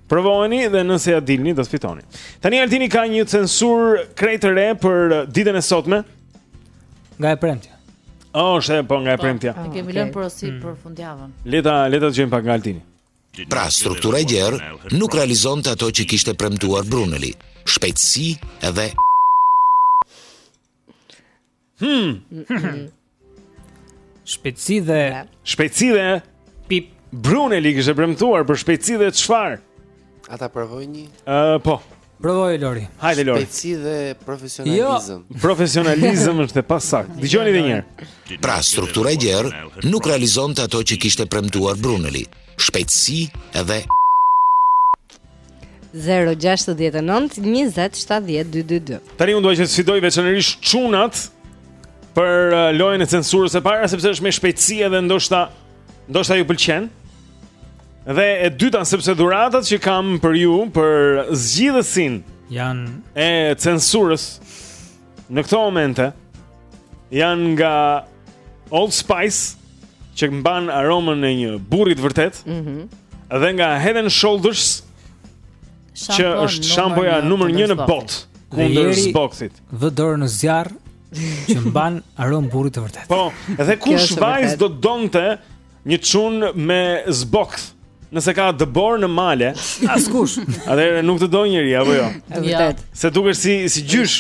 Provojeni dhe nëse ia dilni do të fitoni. Tani Altini ka një censurë krejt të re për ditën e sotme. Nga e premtja. Oh, është po nga e po, premtja. Ne kemi lënë porosi mm. për fundjavën. Le ta, le ta dëgjojmë pak nga Altini. Pra, struktura e gjerë nuk realizonte ato që kishte premtuar Bruneli. Shpejtësi edhe Hmm. Shpejtësi dhe shpejtësi dhe pip Bruneli kishte premtuar për shpejtësi dhe çfarë? A ta provoj unë një? Ë, uh, po. Provoje Lori. Hajde Lori. Shpejtësi dhe profesionalizëm. Jo. Profesionalizëm është e pasaktë. Dëgjoni edhe një herë. Pra, struktura e gjerë nuk realizonte ato që kishte premtuar Bruneli. Shpejtësi dhe 0-6-19-27-12-2 Tani unë dua që të sfidoj veçanërish çunat Për uh, lojën e censurës e para Sepse është me shpejtësi edhe ndoshta Ndoshta ju pëlqen Dhe e dyta sepse dhuratat që kam për ju Për zgjidhësin Janë E censurës në këto momente janë nga Old Spice që mban aromën e një burri të vërtetë. Mhm. Mm dhe nga Head and Shoulders që është shampoja numër 1 në botë kundër zbokthit. Vë dorën në zjarr që mban aromë burri të vërtetë. Po, edhe kush vajzë do të donte Një çun me zbokth. Nëse ka dëborë në male, askush. Atëherë nuk të do njeri apo jo? Është e vërtetë. Se dukesh si si gjysh.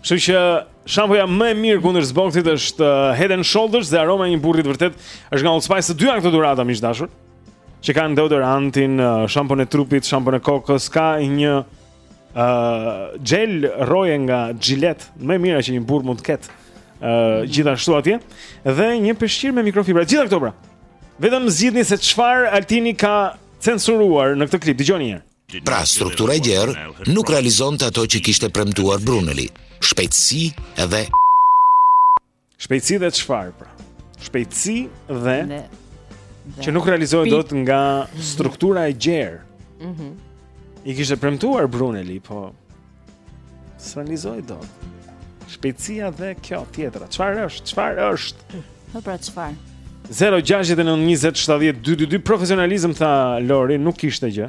Kështu që shampoja më e mirë kundër zbokthit është uh, Head and Shoulders dhe aroma e një burri të vërtetë është nga Old Spice. Të dyja këto dhurata miq të dashur. Që kanë deodorantin, uh, shampon e trupit, shampon e kokës, ka një Ë uh, xhel rroje nga Gillette, më e mira që një burrë mund të ketë. Ë uh, gjithashtu atje dhe një peshqir me mikrofibra. Gjitha këto pra. Vetëm zgjidhni se çfarë Altini ka censuruar në këtë klip. Dëgjoni një herë. Pra, struktura e gjerë nuk realizonte ato që kishte premtuar Bruneli. Shpejtësi edhe Shpejtësi dhe çfarë pra? Shpejtësi dhe ne, dhe që nuk realizohet dot nga struktura e gjerë. Mhm. Mm I kishte premtuar Bruneli, po s'realizoi dot. Shpejtësia dhe kjo tjetra. Çfarë është? Çfarë është? Po pra çfarë? 069 20 70 222 profesionalizëm tha Lori, nuk kishte gjë.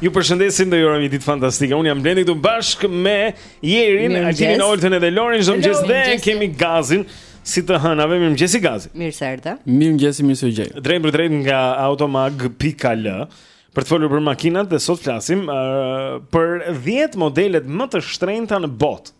Ju përshëndesim dhe ju urojmë një ditë fantastike. Unë jam Blendi këtu bashkë me Jerin, Altin, Oltën dhe Lorin. çdo mëngjes dhe kemi gazin si të hënave. Mirëmëngjesi Gazi. Mirë se erdhe. Mirëmëngjesi, mirë se ju gjej. Drejtpërdrejt nga automag.al. Për të folur për makinat dhe sot flasim uh, për 10 modelet më të shtrenjta në botë.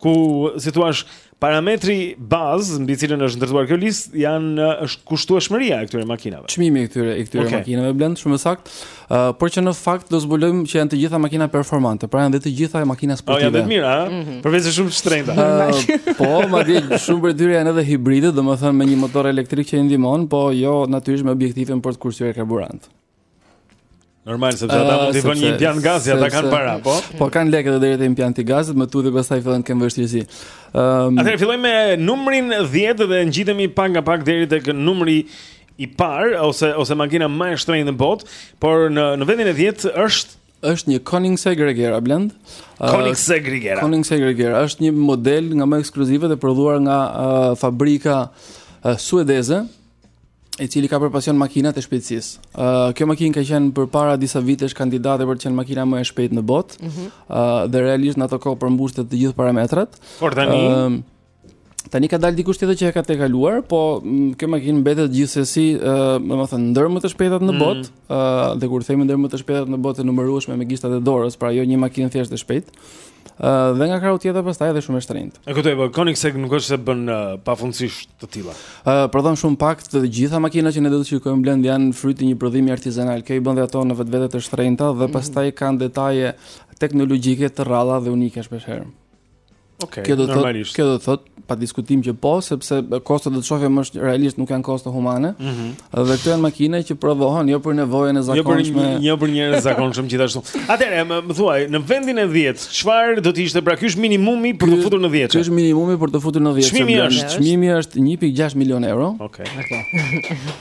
Ku si thua, parametri bazë mbi cilën është ndërtuar kjo listë janë është kushtueshmëria e këtyre makinave. Çmimi i këtyre i këtyre okay. makinave Blend shumë saktë. Ë, uh, por që në fakt do zbulojmë që janë të gjitha makina performante, pra janë dhe të gjitha makina sportive. Po, janë dhe të mira, ha? Mm -hmm. Përveçse shumë të shtrenjta. Uh, po, madje shumë prej tyre janë edhe hibride, domethënë me një motor elektrik që i ndihmon, po jo natyrisht me objektivin për të kursyer karburant. Normal sepse ata ah, mund të vënë një impiant gazi, ata kanë para, po. Po kanë lekë edhe deri te impianti i gazit, më tutje pastaj fillojnë të kenë vështirësi. Ëm ehm, um, Atëherë fillojmë me numrin 10 dhe ngjitemi pak nga pak deri tek numri i parë ose ose makina më e shtrenjtë në botë, por në në vendin e 10 është është një Koenigsegg Regera Blend. Ah, Koenigsegg Regera. Koenigsegg Regera është një model nga më ekskluzivët e prodhuar nga uh, fabrika uh, suedeze i cili ka për pasion makinat e shpejtësisë. Ë uh, kjo makinë ka qenë përpara disa vitesh kandidate për të qenë makina më e shpejtë në botë. Ë mm -hmm. uh, dhe realisht në ato kohë përmbushte të gjithë parametrat. Por tani uh, Tani ka dalë dikush tjetër që e ka tejkaluar, po kjo makinë mbetet gjithsesi, uh, domethënë ndër më të shpejtat në mhm. botë, mm -hmm. uh, dhe kur themi ndër më të shpejtat në botë e numërueshme me gishtat e dorës, pra jo një makinë thjesht e shpejtë. dhe nga krahu tjetër pastaj edhe shumë e shtrenjtë. E kuptoj, po Koenigsegg nuk është se bën uh, pafundësisht të tilla. Ë uh, prodhon shumë pak të gjitha makinat që ne do të shikojmë Blend janë fryt i një prodhimi artizanal. Kjo i bën dhe ato në vetvete të shtrenjta dhe mm. pastaj kanë detaje teknologjike të rralla dhe unike shpeshherë. Okej, okay, normalisht. Thot, kjo do të thot Pa diskutim që po, sepse kostot do të shohim është realisht nuk janë kosto humane. Ëh. Mm -hmm. Dhe këto janë makina që provohen jo për nevojën e zakonshme. Jo për jo për njerëz të zakonshëm gjithashtu. Atëherë, më, më thuaj, në vendin e 10, çfarë do të ishte pra ky është minimumi për t'u futur në 10? Ky është minimumi për t'u futur në 10. Çmimi është, çmimi është 1.6 milion euro. Okej. Okay. Okej.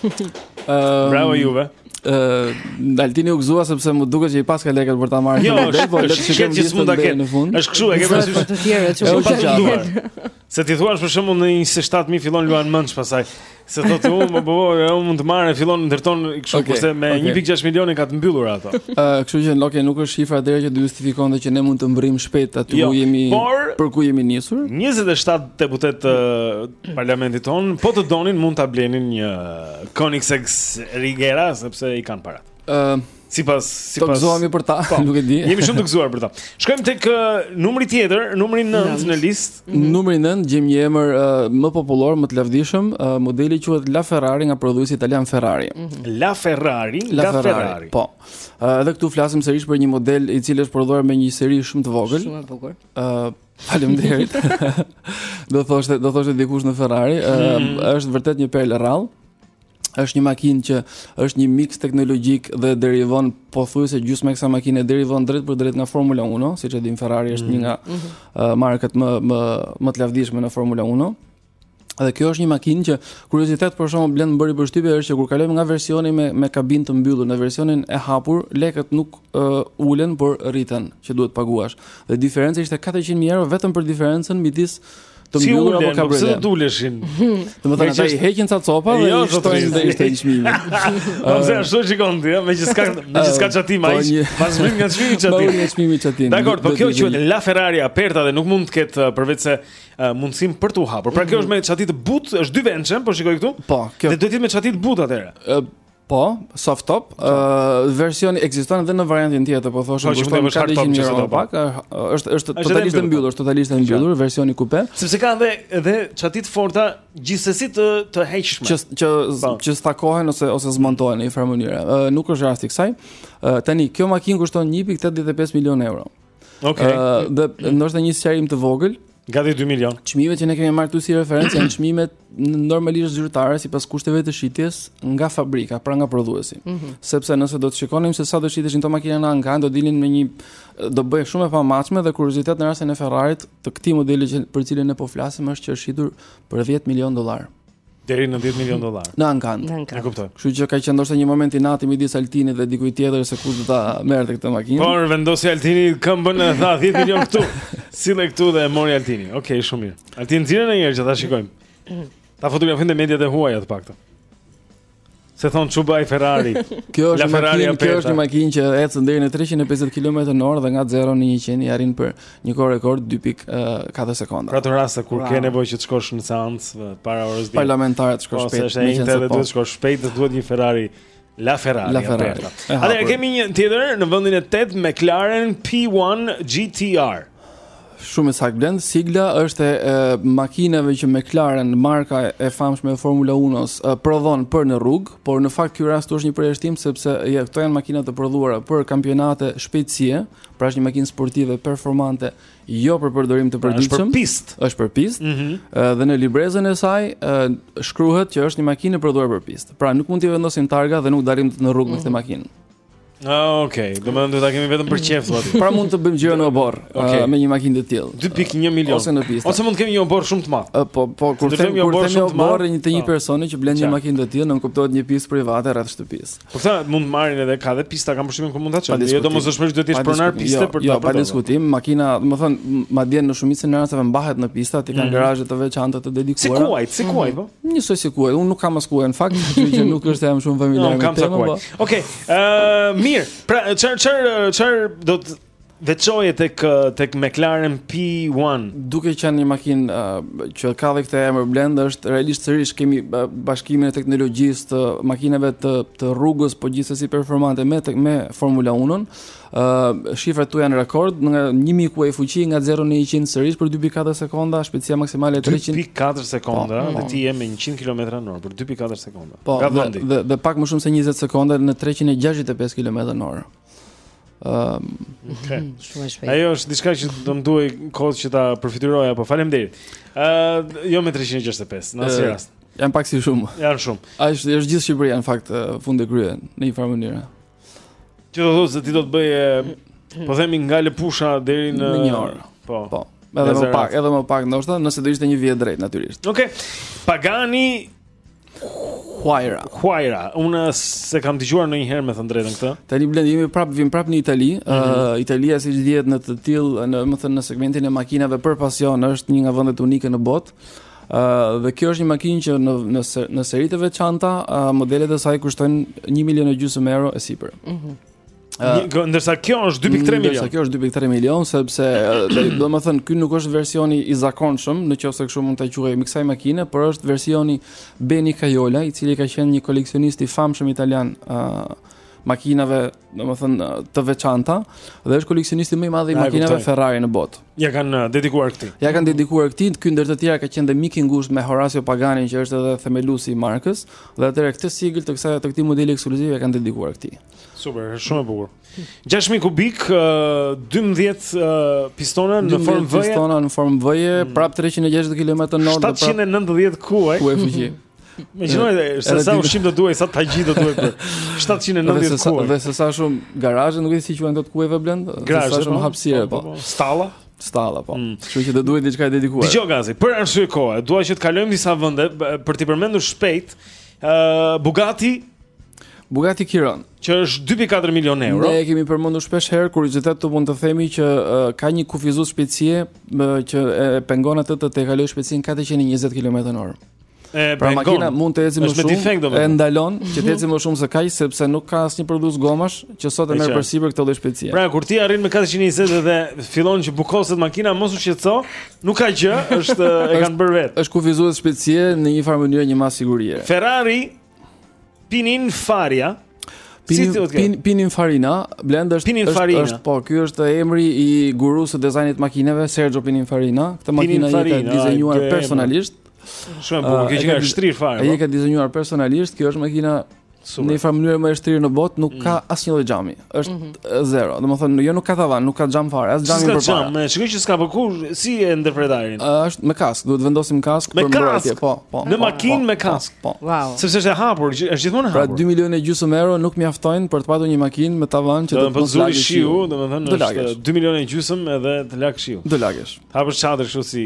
Okay. Ëm. Bravo juve. Ëh, Altini u gëzua sepse më duket që i paska lekët për ta marrë. Jo, është po le të shikojmë gjithë mund ta ketë. Është kështu, e ke parasysh për të tjerë që mund ta ketë. Se ti thua për shembull në 27000 fillon luan mendsh pastaj. Se thotë unë, po po, unë po, mund të marrë, fillon ndërton kështu okay, kurse me okay. 1.6 milionë ka të mbyllur ato. Ëh, uh, kështu që okej nuk është shifra deri që të justifikon dhe që ne mund të mbërrijmë shpejt aty jo, ku jemi por, për ku jemi nisur. 27 deputet uh, Parlamentit tonë, po të donin mund ta blenin një Koenigsegg Regera sepse i kanë parat. Ë, uh, sipas sipas Të gëzohemi për ta, po, nuk e di. Jemi shumë të gëzuar për ta. Shkojmë tek uh, numri tjetër, numri 9 Nëntë. në listë. Mm -hmm. Numri 9 gjejmë një emër uh, më popullor, më të lavdishëm, uh, modeli quhet La Ferrari nga prodhuesi italian Ferrari. Mm -hmm. La Ferrari, La, La Ferrari. Ferrari. Po. Ë, uh, edhe këtu flasim sërish për një model i cili është prodhuar me një seri shumë të vogël. Shumë e bukur. Ë, uh, Faleminderit. do thoshte, do thoshte dikush në Ferrari, mm. është vërtet një perlë e rrallë. Është një makinë që është një mix teknologjik dhe derivon pothuajse gjysma e kësaj makine derivon drejt për drejt nga Formula 1, siç e dim Ferrari është mm. një nga mm -hmm. uh, markat më më më të lavdishme në Formula 1. Dhe kjo është një makinë që kuriozitet për shkakun blen më bëri përshtypje është që kur kalojmë nga versioni me me kabinë të mbyllur në versionin e hapur, lekët nuk uh, ulen por rriten që duhet të paguash. Dhe diferenca ishte 400 mijë euro vetëm për diferencën midis të si mbyllur apo kabrio. Si të uleshin. Domethënë ata i heqin ca copa dhe jo, i shtojnë dhe i shtojnë çmimin. Po se ashtu shikon ti, meqë s'ka meqë s'ka çati më. Pas vim nga çmimi çati. Po një çmimi çati. Dakord, po kjo quhet La Ferrari aperta dhe nuk mund të ketë uh, përveç se uh, mundësinë për t'u hapur. Pra kjo është me çati të butë, është dyvendëshe, po shikoj këtu. Po, kjo. Dhe duhet të jetë me çati të butë atëherë. Uh, po, soft top. Ë uh, versioni ekziston edhe në variantin tjetër, po thoshim po, kushton 400 mijë euro pak. Është është totalisht e mbyllur, është totalisht e mbyllur versioni kupe. Sepse ka edhe edhe çati të forta gjithsesi të të heqshme. Që që po. që stakohen ose ose zmontohen në një farë mënyre. Ë uh, nuk është rasti i kësaj. Uh, tani kjo makinë kushton 1.85 milionë euro. Okej. Okay. Uh, dhe ndoshta një sqarim të vogël. Gati 2 milion. Çmimet që ne kemi marrë këtu si referencë janë çmimet normalisht zyrtare sipas kushteve të shitjes nga fabrika, pra nga prodhuesi. Mm -hmm. Sepse nëse do të shikonim se sa do shiteshin këto makina në ankand, do dilin me një do bëhej shuma e pamatshme dhe kuriozitet në rastin e Ferrarit të këtij modeli që për cilin ne po flasim është që është shitur për 10 milion dollar. Deri në 10 milion dollar. Në ankand. Në ankand. E kuptoj. Kështu që ka qenë ndoshta një moment inati midis Altinit dhe dikujt tjetër se kush do ta merrte këtë makinë. Por vendosi Altini këmbën e tha 10 milion këtu. Sille këtu dhe e mori Altini. Okej, okay, shumë mirë. Altin nxirre një herë që ta shikojmë. Ta fotografojmë te mediat e huaja të paktën. Se thonë çuna bli Ferrari. Kjo është Ferrari, kjo është një makinë që ecën deri në 350 km/h dhe nga 0 në 100 i arrin për një kohë rekord 2.4 sekonda. Pra për raste kur ke nevojë që të shkosh në seancë para orës 10. Parlamentarët shkosh po, shpejt. Po, është një tele duhet të shkosh shpejt, të duhet një Ferrari. La Ferrari. La Ferrari. Atëherë kemi një tjetër në vendin e 8 McLaren P1 GTR. Shumë e saktë Blend, sigla është e makinave që McLaren, marka e famshme e Formula 1-s, prodhon për në rrugë, por në fakt ky rast është një përjashtim sepse ja, këto janë makina të prodhuara për kampionate shpejtësie, pra është një makinë sportive performante, jo për përdorim të përditshëm. Pra, është për pistë. Është për pistë. Mm -hmm. Dhe në librezën e saj shkruhet që është një makinë e prodhuar për pistë. Pra nuk mund t'i vendosim targa dhe nuk dalim në rrugë mm -hmm. me këtë mhm. makinë. Ah, okay. Do mendoj ta kemi vetëm për qejf thotë. Pra mund të bëjmë xhiro në oborr okay. uh, me një makinë të tillë. 2.1 milion. Ose në pistë. Ose mund të kemi një oborr shumë të madh. Uh, po, po kur të kemi një oborr shumë të madh, një të një po. personi që blen një makinë të tillë, nuk kuptohet një pistë private rreth shtëpisë. Po këta mund të marrin edhe ka dhe pista, kam përshtypjen ku mund ta çojnë. Jo domosdoshmërisht duhet të jesh pronar piste jo, për jo, ta. Jo, pa diskutim, makina, domethënë, madje në shumicën e rasteve mbahet në pista, aty kanë mhm. garazhe të veçanta të dedikuara. Si kuaj, si kuaj, po. Mhm. Njësoj si kuaj, unë nuk kam as kuaj, në fakt, gjë që nuk është jam shumë familjar me temën. Unë kam sa kuaj. Po. Okej, okay, uh, mirë. Pra çfar çfar çfar do të veçoje tek tek McLaren P1. Duke qenë një makinë uh, që ka dhe këtë emër Blend është realisht sërish kemi bashkimin e teknologjisë të makinave të të rrugës, po gjithsesi performante me me Formula 1-n. Uh, shifrat këtu janë rekord nga 1000 kuaj fuqi nga 0 në 100 sërish për 2.4 sekonda, shpejtësia maksimale 300 2.4 sekonda po, dhe po. ti je me 100 km/h për 2.4 sekonda. Po, nga vendi. Dhe, dhe, pak më shumë se 20 sekonda në 365 km/h. Ëm, okay. shumë shpejt. Ajo është diçka që do më duhej kohë që ta përfityroj apo faleminderit. Ë, uh, jo me 365, në asnjë rast. Jan pak si shumë. Jan shumë. Ai është gjithë Shqipëria në fakt fund e krye në një farë mënyre. Që do të thotë se ti do të bëje po themi nga Lëpusha deri në në një orë. Po. Po. Edhe më pak, edhe më pak ndoshta, nëse do ishte një vijë e drejtë natyrisht. Okej. Okay. Pagani Huayra. Huayra. Unë s'e kam dëgjuar ndonjëherë me thënë të drejtën këtë. Tani Blend jemi prap vim prap në Itali. Mm -hmm. uh, Italia siç dihet në të tillë, në, domethënë në segmentin e makinave për pasion është një nga vendet unike në botë. dhe kjo është një makinë që në në në seri të veçanta uh, modelet e saj kushtojnë 1 milion e gjysmë euro e sipër. Ëh. Mm -hmm. ndërsa kjo është 2.3 milion. Ndërsa kjo është 2.3 milion sepse domethënë ky nuk është versioni i zakonshëm, në qoftë se kështu mund ta quajmë i kësaj makine, por është versioni Benny Caiola, i cili ka qenë një koleksionist i famshëm italian ëh uh, makinave domethënë të veçanta dhe është koleksionisti më i madh i makinave Ferrari në botë. Ia kanë uh, dedikuar këtij. Ia kanë dedikuar këtij, ky ndër të tjera ka qenë dhe mik i ngushtë me Horacio Paganin që është edhe themeluesi i markës dhe atëherë këtë sigël të kësaj të këtij modeli ekskluziv ia kanë dedikuar këtij. Super, është shumë e bukur. 6000 kubik, 12 uh, uh, pistona në formë V. Pistona në formë V, mm. prap 360 km/h, prap 790 kuaj. Kuaj fuqi. Imagjinoj dhe se sa ushqim do duhej, sa tagji do duhej për 790 kuaj. Dhe se sa shumë garazhe, nuk e di si quhen të kuajve Blend, se sa shumë po. hapësirë po. po, po stalla? Stalla po. Mm. Kështu që do duhet diçka e dedikuar. Dëgjo Gazi, për arsye kohe, dua që të kalojmë disa vende për t'i përmendur shpejt. Ë Bugatti Bugatti Chiron, që është 2.4 milion euro. Ne e kemi përmendur shpesh herë kuriozitet mund të themi që uh, ka një kufizues shpejtësie që e pengon atë të tejkalojë shpejtësinë 420 km/h. E pra makina mund të ecë më shumë. E ndalon që të ecë më shumë se kaq sepse nuk ka asnjë prodhues gomash që sot e merr përsipër këtë lloj shpejtësie. Pra kur ti arrin me 420 dhe fillon që bukoset makina mos u shqetëso, nuk ka gjë, është e kanë bërë vetë. Është kufizues shpejtësie në një farë mënyre një masë sigurie. Ferrari Pininfaria. Pinin, si pin, Pininfarina, Blend është pinin është, është po, ky është emri i gurusë së dizajnit të makinave, Sergio Pininfarina. Këtë makinë ai e ka dizenjuar personalisht. Shumë bukur, kjo që është shtrir fare. Ai po. e ka dizenjuar personalisht, kjo është makina Super. Në një farë mënyre më e shtrirë në botë nuk mm. ka asnjë lloj xhami. është mm -hmm. zero. Domethënë jo nuk ka tavan, nuk ka xham fare, as xhamin përpara. S'ka xham, shikoj që s'ka përkur si e ndërpretarin. Është me kaskë, duhet të vendosim kaskë për mbrojtje, po, po. Në po, makinë po, me kaskë. Po. po. Wow. Sepse është e hapur, është gjithmonë e pra, hapur. Pra 2 milionë e gjysëm euro nuk mjaftojnë për të patur një makinë me tavan që po të të zuri shiu, domethënë është 2 milionë e gjysëm edhe të lagë shiu. Do lagësh. Hapesh çadër kështu si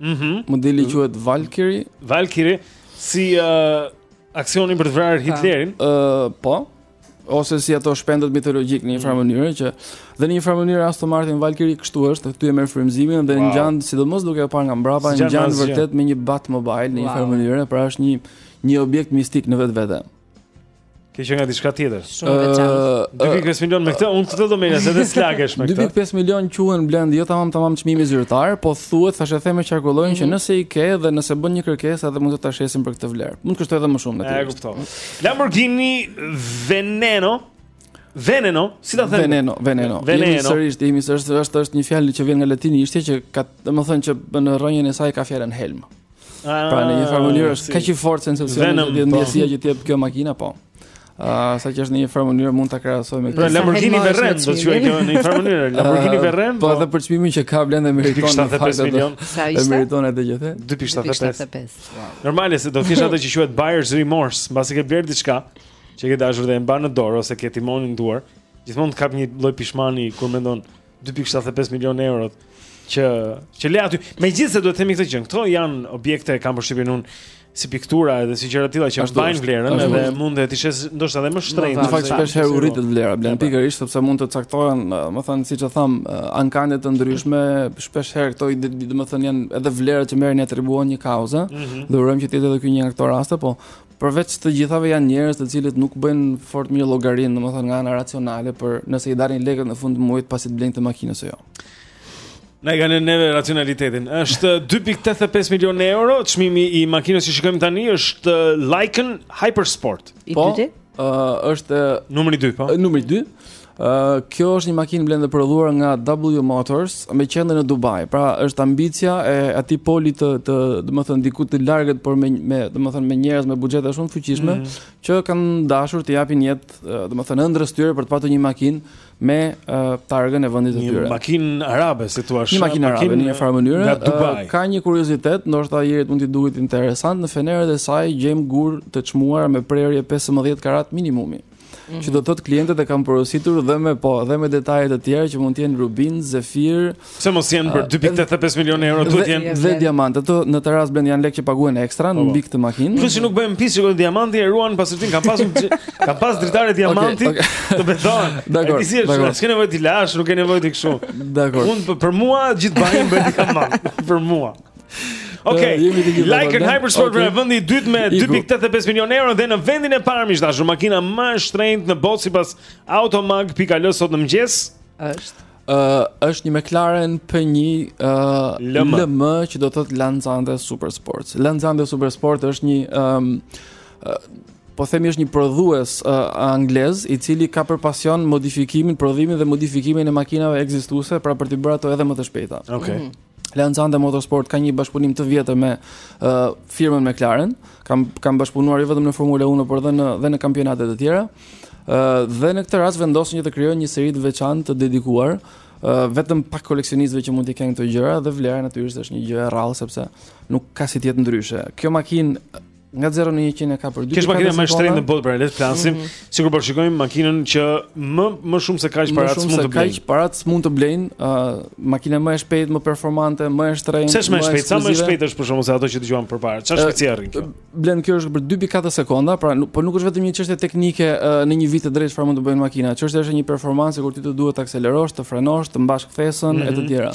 Mhm. Mm Modeli mm -hmm. quhet Valkyrie. Valkyrie si uh, aksioni për të vrarë Hitlerin. Ëh, uh, po ose si ato shpendët mitologjik në një farë mm. mënyre që dhe në një farë mënyre Aston Martin Valkyrie kështu është, aty e merr frymëzimin dhe wow. ngjan sidomos duke e parë nga mbrapa, ngjan vërtet me një Batmobile në një farë mënyre, pra është një një objekt mistik në vetvete. Kjo qenka diçka tjetër. Shumë e veçantë. 2.5 milion me këtë, unë këtë do merrja se të s'lagesh me këtë. 2.5 milion quhen Blend, jo tamam tamam çmimi zyrtar, po thuhet thashetheme qarkullojnë mm -hmm. që mhm. nëse i ke dhe nëse bën një kërkesë edhe mund të ta shesin për këtë vlerë. Mund të kushtojë edhe më shumë natyrisht. E kuptoj. Lamborghini Veneno Veneno, si ta them? Veneno, veneno. Veneno. Sërish dimi se është është është një fjalë që vjen nga latinishtja që ka, domethënë që në rrënjën e saj ka fjalën helm. Pra në një farë mënyre ah, është kaq i fortë sensacioni që vjen ndjesia që të jep kjo makina, po. Ëh, ah, sa që është në një farë mënyre mund ta krahasosh me pra, këtë. Pra Lamborghini Veneno, do të thotë në një farë mënyre, ah, Lamborghini Veneno. Po edhe për çmimin që ka Blend e meriton 75 milion. Sa ishte? Meriton atë që the. 2.75. Normale se do të kesh atë që quhet buyer's remorse, mbasi ke blerë diçka që ke dashur dhe e mban në dorë ose ke timonin në duar, gjithmonë të kap një lloj pishmani kur mendon 2.75 milionë eurot që që le aty. Megjithëse duhet të themi këtë gjë, këto janë objekte kam përshtypjen unë si piktura edhe si gjëra të tilla që mbajnë vlerën ashtu, edhe mund t'i shesësh ndoshta edhe më shtrenjtë. Në fakt shpesh herë u rritet vlera, Blend pikërisht sepse mund të caktohen, domethënë siç e thamë, ankande të ndryshme, shpesh herë këto domethënë janë edhe vlera që merren i atribuohen një kauze. Mm -hmm. Dhe urojmë që të jetë edhe ky një nga këto raste, po Përveç të gjithave janë njerëz të cilët nuk bëjnë fort mirë llogarinë, domethënë nga ana racionale për nëse i dalin lekët në fund të muajit pasi të blejnë këtë makinën ose jo. Na e lanë neve racionalitetin. Është 2.85 milion euro, çmimi i makinës që shikojmë tani është Lykan Hypersport. I, po, dyti? Ë uh, është numri 2, po. Numri 2. Kjo është një makinë, Blend, e prodhuar nga W Motors me qendër në Dubai. Pra është ambicia e atij poli të të, domethënë diku të largët, por me me domethënë me njerëz me buxhete shumë të fuqishme mm -hmm. që kanë dashur t'i japin jetë, domethënë ëndrrës tyre për të patur një makinë me uh, targën e vendit të tyre. Një makinë arabe, si thua, një makinë arabe në një farë mënyre. Uh, ka një kuriozitet, ndoshta ieri mund t'i duket interesant, në fenerët e saj gjejmë gurë të çmuar me prerje 15 karat minimumi. -hmm. që do të thotë klientët e kanë porositur dhe me po, dhe me detaje të tjera që mund të jenë rubin, safir. Pse mos janë për 2.85 milionë euro duhet të jenë dhe, dhe diamantë. Ato në këtë rast, Blend, janë lekë që paguhen ekstra në po, po. mbi këtë makinë. Plus që nuk bëhen pis që diamanti e ruan pastërtinë, kanë pasur kanë pas dritare diamanti okay, okay. të beton. Dakor. Ti si është? S'ke nevojë t'i lash, nuk ke nevojë t'i kështu. Dakor. Unë për mua gjithë bajin bën diamant për mua. Okej. Okay. Lykan Hypersport okay. vendi i dytë me 2.85 milionë euro dhe në vendin e parë miq të dashur makina më e shtrenjtë në botë sipas automag.al sot në mëngjes është ë uh, është një McLaren P1 uh, LM. LM që do të thotë Lanzante Super Sports. Lanzante Super Sport është një ë um, uh, po themi është një prodhues uh, anglez i cili ka për pasion modifikimin, prodhimin dhe modifikimin e makinave ekzistuese pra për t'i bërë ato edhe më të shpejta. Okej. Okay. Mm -hmm. Lanzante Motorsport ka një bashkëpunim të vjetër me uh, firmën McLaren. Kanë kanë bashkëpunuar jo vetëm në Formula 1, por edhe në dhe në kampionate të tjera. Uh, dhe në këtë rast vendosin që të krijojnë një seri të veçantë të dedikuar uh, vetëm pak koleksionistëve që mund t'i kenë këto gjëra dhe vlera natyrisht është një gjë e rrallë sepse nuk ka si të jetë ndryshe. Kjo makinë Nga 0 në 100 e ka për 2. Kjo është makina më e shtrenjtë në botë për të cilën flasim. Mhm. Sigur po shikojmë makinën që më më shumë se kaq para mund të blejnë. Kaq para mund të blejnë, ë makina më e shpejtë, më performante, më e shtrenjtë. Sa më e shpejtë? Sa më e shpejtë është për shembull se ato që dëgjuam përpara? Çfarë shpejtësie arrin? Blend, kjo është për 2.4 sekonda, pra po nuk është vetëm një çështje teknike në një vijë të drejtë çfarë mund të bëjë makina. Çështja është një performancë kur ty të duhet të akselerosh, të frenosh, të mbash kthesën e të mhm. tjera.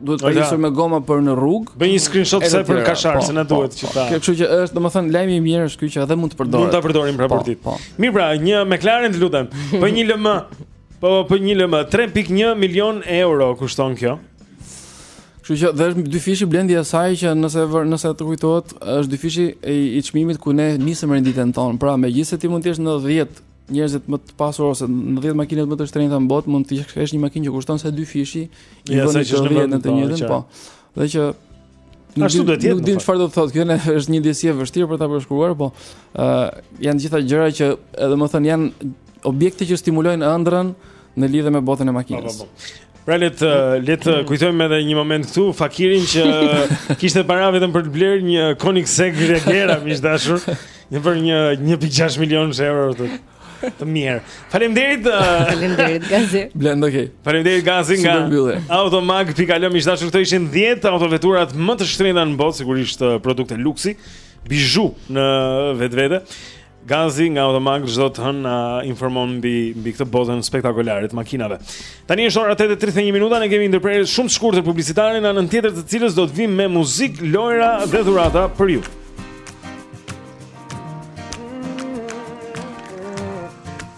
duhet të nisur me goma për në rrugë. Bëj një screenshot se për kashar po, se na po, duhet që po. ta. Kjo kështu që është, domethënë lajmi i mirë është ky që edhe mund të përdorim. Mund ta përdorim pra për ditë. Mirë pra, një McLaren të lutem. Bëj një LM. Po po një LM 3.1 milion euro kushton kjo. Kështu që dhe është dyfishi Blendi i asaj që nëse vë re, nëse të kujtohet, është dyfishi i, i çmimit ku ne nisëm renditjen tonë. Pra, megjithëse ti mund të jesh në 10 njerëzit më të pasur ose në 10 makinat më të shtrenjta në botë mund të kesh një makinë që kushton sa dyfishi, i ja, vënë në vend në të njëjtën, po. Dhe që Ashtu duhet të jetë. Nuk di çfarë do të thotë. Kjo është një ndjesie e vështirë për ta përshkruar, po ë uh, janë të gjitha gjëra që e the, me thënë, janë objekte që stimulojnë ëndrrën në lidhje me botën e makinës. Po, po, po. Pra le të le të kujtojmë edhe një moment këtu fakirin që kishte para vetëm për të blerë një Koenigsegg Regera miq të dashur, një për një 1.6 milionë euro të të mirë. Faleminderit. Uh, Faleminderit Gazi. Blendi okay. Faleminderit Gazi nga Automag.al miq të dashur, këto ishin 10 autoveturat më të shtrenjta në botë, sigurisht uh, produkte luksi, bizhu në vetvete. Gazi nga Automag çdo të hënë na informon mbi mbi këtë botën spektakulare të makinave. Tani është ora 8:31 minuta, ne kemi një ndërprerje shumë të shkurtër publicitare në anën tjetër të cilës do të vijmë me muzikë, lojra dhe dhurata për ju.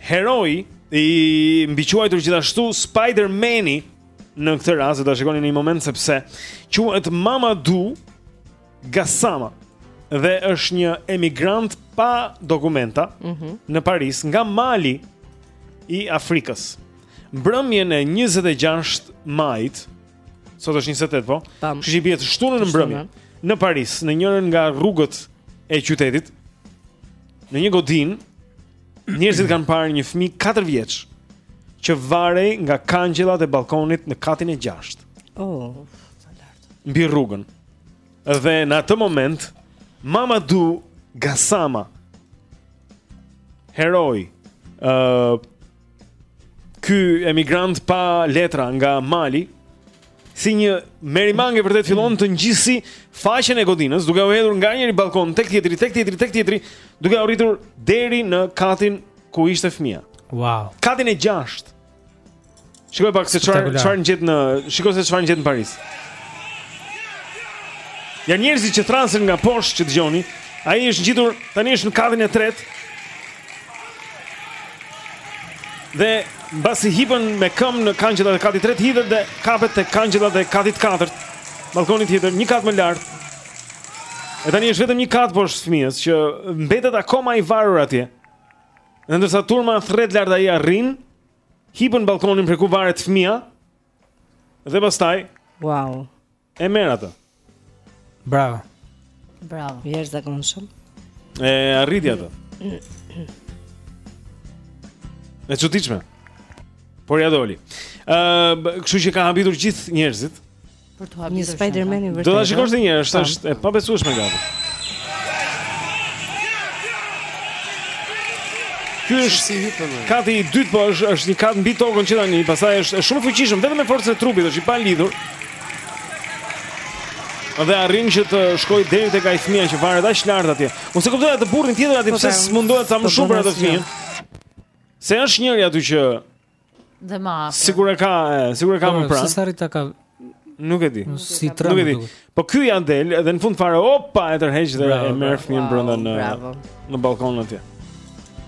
heroi i mbiquajtur gjithashtu Spider-Man-i në këtë rast po ta shikoni në një moment sepse quhet Mamadou Gassama dhe është një emigrant pa dokumenta mm -hmm. në Paris nga Mali i Afrikës. Mbrëmjen e 26 majit, sot është 28 po, kështu që i bie të shtunën në mbrëmje në Paris, në njërën nga rrugët e qytetit, në një godinë Njerëzit kanë parë një fëmijë 4 vjeç që varej nga kangjellat e balkonit në katin e 6. Oh, sa lart. Mbi rrugën. Dhe në atë moment Mamadou Gassama heroi ë uh, ky emigrant pa letra nga Mali si një merimangë vërtet fillon të ngjisi faqen e godinës, duke u hedhur nga njëri balkon tek tjetri, tek tjetri, tek tjetri, duke arritur deri në katin ku ishte fëmija. Wow. Katin e 6. Shikoj pak se çfarë çfarë ngjet në, shikoj se çfarë ngjet në Paris. Ja njerëzit që thërrasin nga poshtë që dëgjoni, ai është ngjitur tani është në katin e tretë. Dhe mbasi hipën me këmbë në kangjëllat e katit të tretë hidhet dhe kapet te kangjëllat e katit të katërt, ballkonit tjetër, një kat më lart. E tani është vetëm një kat poshtë fëmijës që mbetet akoma i varur atje. Dhe ndërsa turma thret lart ai arrin, hipën ballkonin prej ku varet fëmia. Dhe pastaj, wow. E merr atë. Bravo. Bravo. I jashtëzakonshëm. E arriti atë. E çuditshme. Por ia doli. Ë, uh, kështu që ka habitur gjithë njerëzit. Për të habitur. Një Spider-Man i vërtetë. Do ta shikosh ti njëherë, është është e pabesueshme gati. Ky është si hipën. Kati i dytë po është është një kat mbi tokën që tani, pastaj është shumë i fuqishëm vetëm me forcën e trupit, është i palidhur. Dhe arrin që të shkojë deri tek ai fëmija që varet aq lart atje. Unë s'e kuptoj atë burrin tjetër aty po pse s'mundohet ca më shumë për atë fëmijën. Se është njëri aty që është edhe më afër. Sigur e ka, sigur e ka po, më pranë. Si s'arrin ta kapë? Nuk e di. Si trem. Nuk e di. Po ky ia del dhe në fund fare opa e tërheq dhe e merr fëmijën brenda në në balkon atje.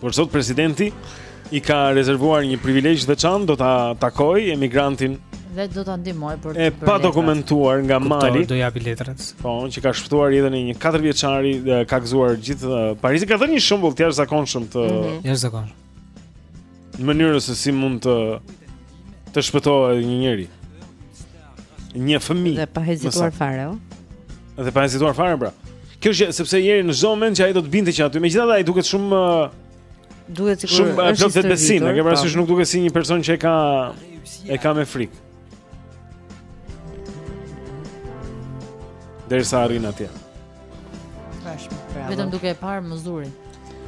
Por sot presidenti i ka rezervuar një privilegj të veçantë, do ta takojë emigrantin dhe do ta ndihmojë për të bërë. E padokumentuar nga Mali. Do i japi letrat. Po, që ka shpëtuar jetën e një katërvjeçari, ka gëzuar gjithë Parisin, ka dhënë një shembull të jashtëzakonshëm të mhm. jashtëzakonshëm. Të mënyrës se si mund të të shpëtohet një njeri. një fëmijë. Dhe pa hezituar fare, o. Dhe pa hezituar fare, pra. Kjo është sepse ke frikë në çdo moment që ai do të binte që aty, megjithatë ai duket shumë duket sikur shumë është shumë plot besim, e ke parasysh nuk duket si një person që e ka e ka me frikë. Derisa arrin atje. Vetëm duke e parë mëzurin.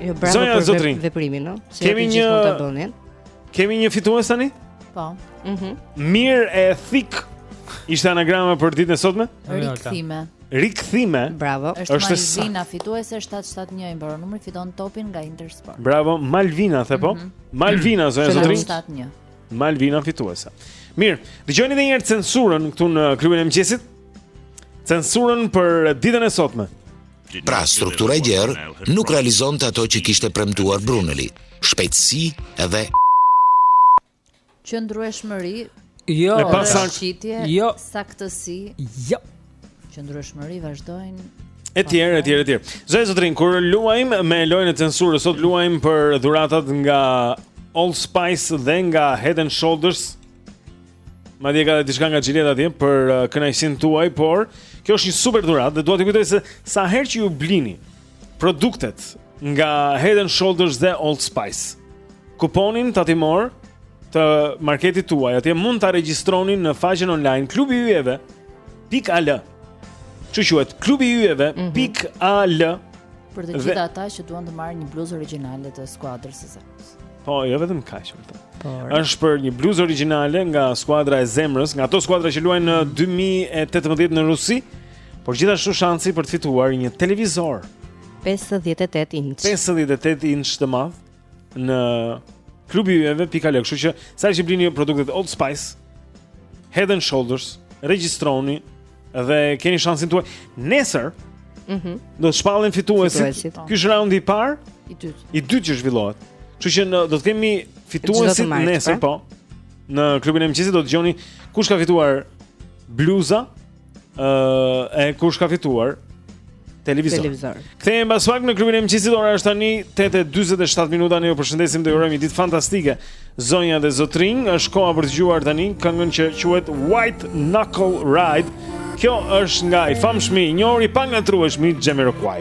Jo bravo për veprimin, no? Kemi një Kemi një fitues tani? Po. Mhm. Mm Mir e thik. Ishte anagrama për ditën e sotme? Rikthime. Rikthime. Bravo. Është Malvina fituese 771 i mbaron numri fiton topin nga Intersport. Bravo Malvina the pra. Mm -hmm. Malvina zonë zotrin. 771. Malvina fituese. Mirë, dëgjoni edhe një herë censurën këtu në klubin e mëngjesit. Censurën për ditën e sotme. Pra, struktura e gjerë nuk realizonte ato që kishte premtuar Bruneli. Shpejtësi dhe qëndrueshmëri, jo, rrëshqitje, jo, saktësi, jo, qëndrueshmëri, vazhdojmë etj etj etj. Zonja, zotërinj, kur luajmë me lojën e censurës sot luajmë për dhuratat nga Old Spice dhe nga Head and Shoulders. Madje ka dhe diçka nga Gillette atje për uh, kënaqësinë tuaj, por kjo është një super dhuratë dhe dua t'ju kujtoj se sa herë që ju blini produktet nga Head and Shoulders dhe Old Spice, kuponin tatimor të marketit tuaj, atje mund ta regjistroni në faqen online klubi i yjeve pikë al. Si quhet? Klubi i yjeve mm -hmm. pikë al. Për të gjithë ata që duan të marrin një bluzë origjinale të skuadrës së. Po, jo vetëm kaq për të. Por... është për një bluzë origjinale nga skuadra e zemrës, nga ato skuadra që luajnë në 2018 në Rusi, por gjithashtu shansi për të fituar një televizor 58 inç. 58 inç të madh në klubi i yjeve pikë al, kështu që sa herë blini produktet Old Spice, Head and Shoulders, regjistroni Dhe keni shansin tuaj nesër. Mhm. Mm do të shpallen fituesit. Po. Ky është raundi i parë, i dytë. I dytë që zhvillohet. Kështu që në, do të kemi fituesit nesër, pra. po. Në klubin e mëngjesit do të dëgjoni kush ka fituar bluza, ë, uh, e kush ka fituar televizor. televizor. Kthehemi pas pak në klubin e mëngjesit. Ora është tani 8:47 minuta. Ne ju përshëndesim dhe ju urojmë një ditë fantastike. Zonja dhe zotërinj, është koha për të dëgjuar tani këngën që quhet White Knuckle Ride. Kjo është nga i famshmi, i njohuri, i pangatërrueshmi Jamiroquai.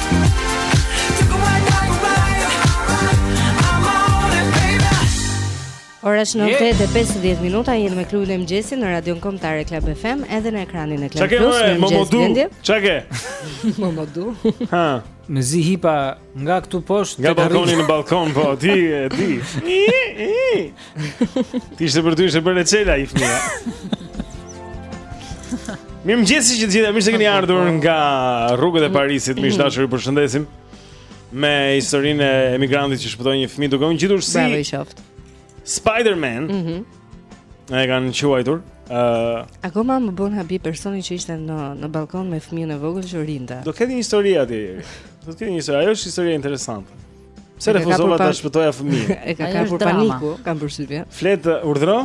Ora është 9:50 minuta, jemi me klubin e mëngjesit në radion kombëtare Club FM, edhe në ekranin e Club Plus. Ç'ka ke? Mamudu. Ç'ka ke? Mamudu. Ha. Mezi hipa nga këtu poshtë. Nga balkoni në balkon, po ti e di. Ti ishte për ty ishte për Reçela i fëmija. Mirëmëngjesi të gjithë, mirë se keni ardhur nga rrugët e Parisit, miq të dashur, ju përshëndesim me historinë e emigrantit që shpëtoi një fëmijë, duke u ngjitur si Bravo i qoftë Spider-Man mm -hmm. E kanë quajtur uh, Akoma më bën habi personi që ishte në, në balkon me fëmijën e vogël që rrinte Do ketë një histori aty Do ketë një histori, ajo është histori interesante Pse refuzova ta shpëtoja fëmijën? E ka kapur paniku, kam përshtypje. Flet urdhëro?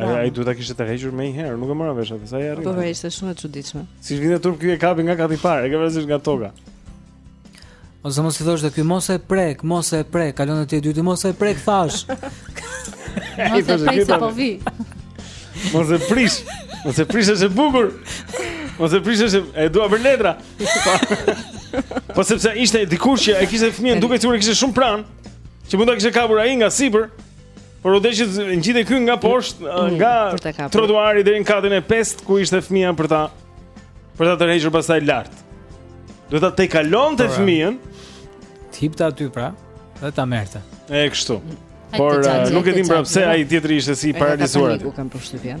Ai duhet ta kishte tërhequr më herët, nuk e mora vesh atë, sa i arrit. Po pra, është shumë e çuditshme. S'i vjen atij turp ky e kapi nga kati i parë, e ka vënë nga toka. Ose mos i thosh dhe ky mos e prek, mos e prek, kalon tek i dyti mos e prek thash. Mos e prek se po vij. Mos e prish, mos e prish se është e bukur. Mos e prish se e dua për letra. Po sepse ishte dikush që e kishte fëmijën dukej sikur e kishte shumë pranë, që mund ta kishte kapur ai nga sipër. Por u desh të ngjitej ky nga poshtë, mm, mm, nga trotuari deri në katin e 5 ku ishte fëmija për ta për ta tërhequr pastaj lart. Duhet ta tejkalonte pra fëmijën. Të hipte aty pra, dhe ta merrte. E kështu. Por nuk e di pra pse ai tjetri ishte si paralizuar. Ai, kam përshtypjen.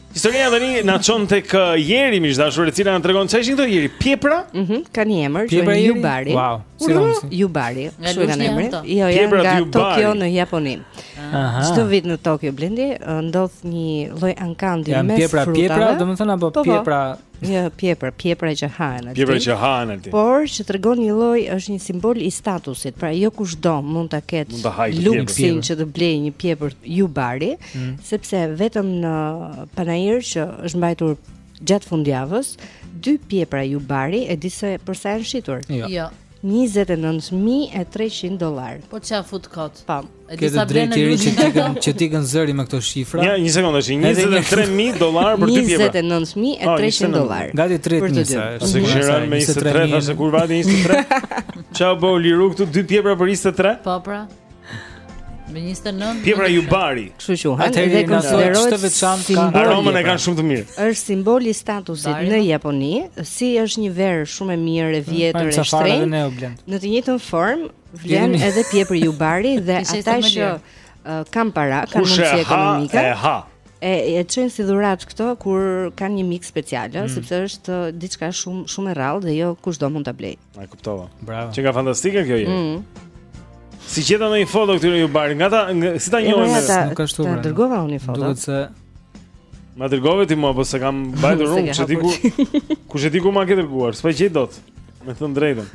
Historia tani na çon tek uh, Jeri Mishdashur, e cila na tregon çfarë ishin këto Jeri? Pjepra? Mhm, mm ka një emër, Pjepra quhen Yubari. Wow, si domos. Yubari, kështu kanë emrin. Jo, janë Pjepra nga Yubari. Tokyo në Japoni. Aha. Çdo vit në Tokyo blendi uh, ndodh një lloj ankandi me fruta. Janë pjepra, pjepra, domethënë apo po, po. pjepra Jo, pjepër, pjepra që hahen aty. Pjepra që hahen aty. Por që tregon një lloj është një simbol i statusit. Pra jo kushdo mund ta ketë luksin që të blejë një pjepër Yubari, mm. sepse vetëm në panair që është mbajtur gjatë fundjavës, dy pjepra Yubari e di se për sa janë shitur. Jo. jo. 29300 dollarë. Po ça, ia fut kot? Po. Ke të drejtë ti që të ikën që të ikën zëri me këto shifra. Ja, një sekondë, është 23000 dollarë për dy pjepra. 29300 dollarë. Gati 30000 sa. Është gjëra me 23 ose kur vati 23. Ça, u bo lirë këtu dy pjepra për 23? Po pra. Me 29. Pjepra Yubari. Kështu që ha. Atëherë konsiderohen të veçantë ka. Aromën e kanë shumë të mirë. Është simbol i statusit në Japoni, siç është një verë shumë e mirë e vjetër e shtrenjtë. Në të njëjtën formë Vlen edhe pjepri Yubari dhe ata që kanë para, kanë mundësi ekonomike. Kush e ha? E e çojnë si dhuratë këto kur kanë një mik special, mm. sepse është diçka shumë shumë e rrallë dhe jo kushdo mund ta blejë. E kuptova. Bravo. Qenka fantastike kjo Jer. Mm. S'i gjete ndonjë foto këtyre Yubari, nga ta, nga, si ta njohim? Nuk është, ta dërgova unë një foto. Duhet se Ma dërgove ti mua, po s'e kam mbajtur unë, kushedi ku, kushedi ku ma ke dërguar, s'po e gjej dot, me thënë të drejtën.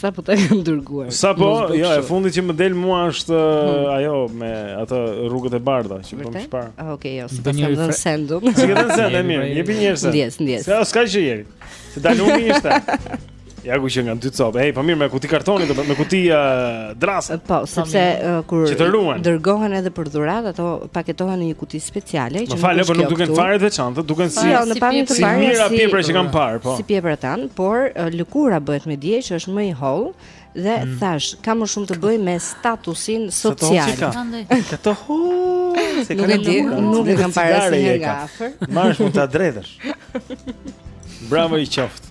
Sapo ta kam dërguar? Sapo, jo, e fundit që më del mua është hmm. uh, ajo me ato rrugët e bardha, që po më shfaq. Ah, ok, jo, s'ia kam dhënë send. S'i ke dhënë send, e mirë, jepi njëherë send. Ndjesë, ndjesë. S'ka gjë Jeri, se dalë unë ishte. Ja ku që nga dy copë. Ej, po mirë, me kuti kartoni do me kuti uh, drasa. Po, sepse uh, kur dërgohen edhe për dhuratë, ato paketohen në një kuti speciale që falë, po nuk duken fare të veçantë, duken si jo, në pamje të parë. Si mira pjepra që kanë parë, po. Si pjeprat tanë, por uh, lëkura bëhet madje që është më e hollë dhe mm. thashë, ka më shumë të bëjë me statusin social. Këto ho, se kanë lëkurë. Nuk e kam parë asnjë nga afër. Marrësh mund ta drejtësh. Bravo i qoftë.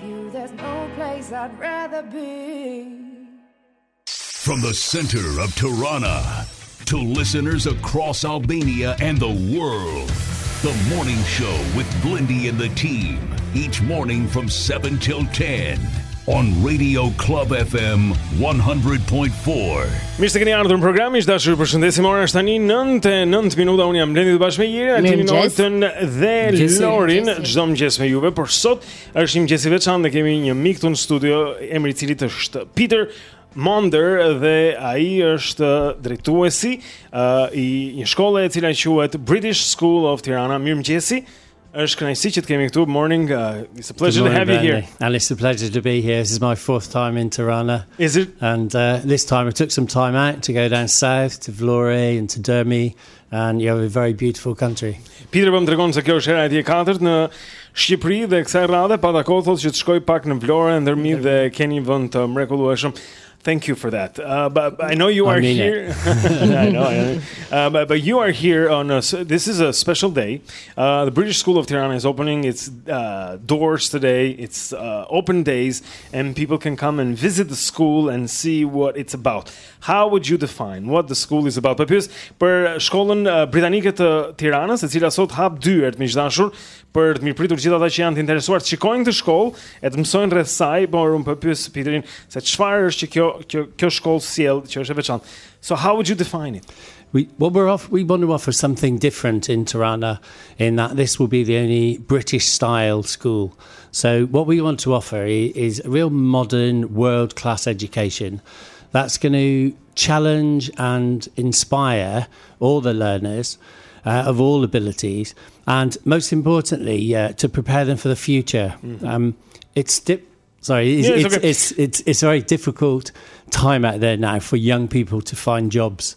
From the center of Tirana to listeners across Albania and the world. The morning show with Blendi and the team each morning from 7 till 10 on Radio Club FM 100.4. Mirë se keni ardhur në program, miq të dashur, ju përshëndesim. Ora është tani 9:09 minuta. Unë jam Blendi bashkë me Jerin, Altin, Oltën dhe Lorin. Çdo mëngjes me juve, por sot Është një mëngjes i veçantë, ne kemi një mik këtu në studio, emri i cilit është Peter Monder dhe ai është drejtuesi uh, i një shkolle e cila quhet British School of Tirana. Mirëmëngjesi. Është kënaqësi që të kemi këtu. Morning. Uh, it's a pleasure morning, to have you here. And it's a pleasure to be here. This is my fourth time in Tirana. Is it? And uh, this time I took some time out to go down south to Vlorë and to Dhërmi. And you have a very beautiful country. Peter po më tregon se kjo është hera e tij e katërt në Shqipëri dhe kësaj radhe pata kohë thotë që të shkoj pak në Vlorë në Dhërmi dhe keni një vend të mrekullueshëm. Thank you for that. Uh, but, but I know you are I mean here. I know. I know. Uh, but, but you are here on a, this is a special day. Uh, the British School of Tirana is opening its uh, doors today. It's uh, open days and people can come and visit the school and see what it's about. How would you define what the school is about? Po pyes për shkollën britanike të Tiranës, e cila sot hap dyert miq të dashur për të mirëpritur gjithë ata që janë të interesuar të shikojnë këtë shkollë e të mësojnë rreth saj, por unë po pyes Peterin se çfarë është që kjo kjo kjo shkollë sjell që është e veçantë. So how would you define it? We well we're off we want to offer something different in Tirana in that this will be the only British style school. So what we want to offer is, is a real modern world class education. that's going to challenge and inspire all the learners uh, of all abilities, and most importantly, uh, to prepare them for the future. Mm-hmm. Um, it's dip- Sorry, it's, yeah, it's, it's, okay. it's, it's, it's a very difficult time out there now for young people to find jobs.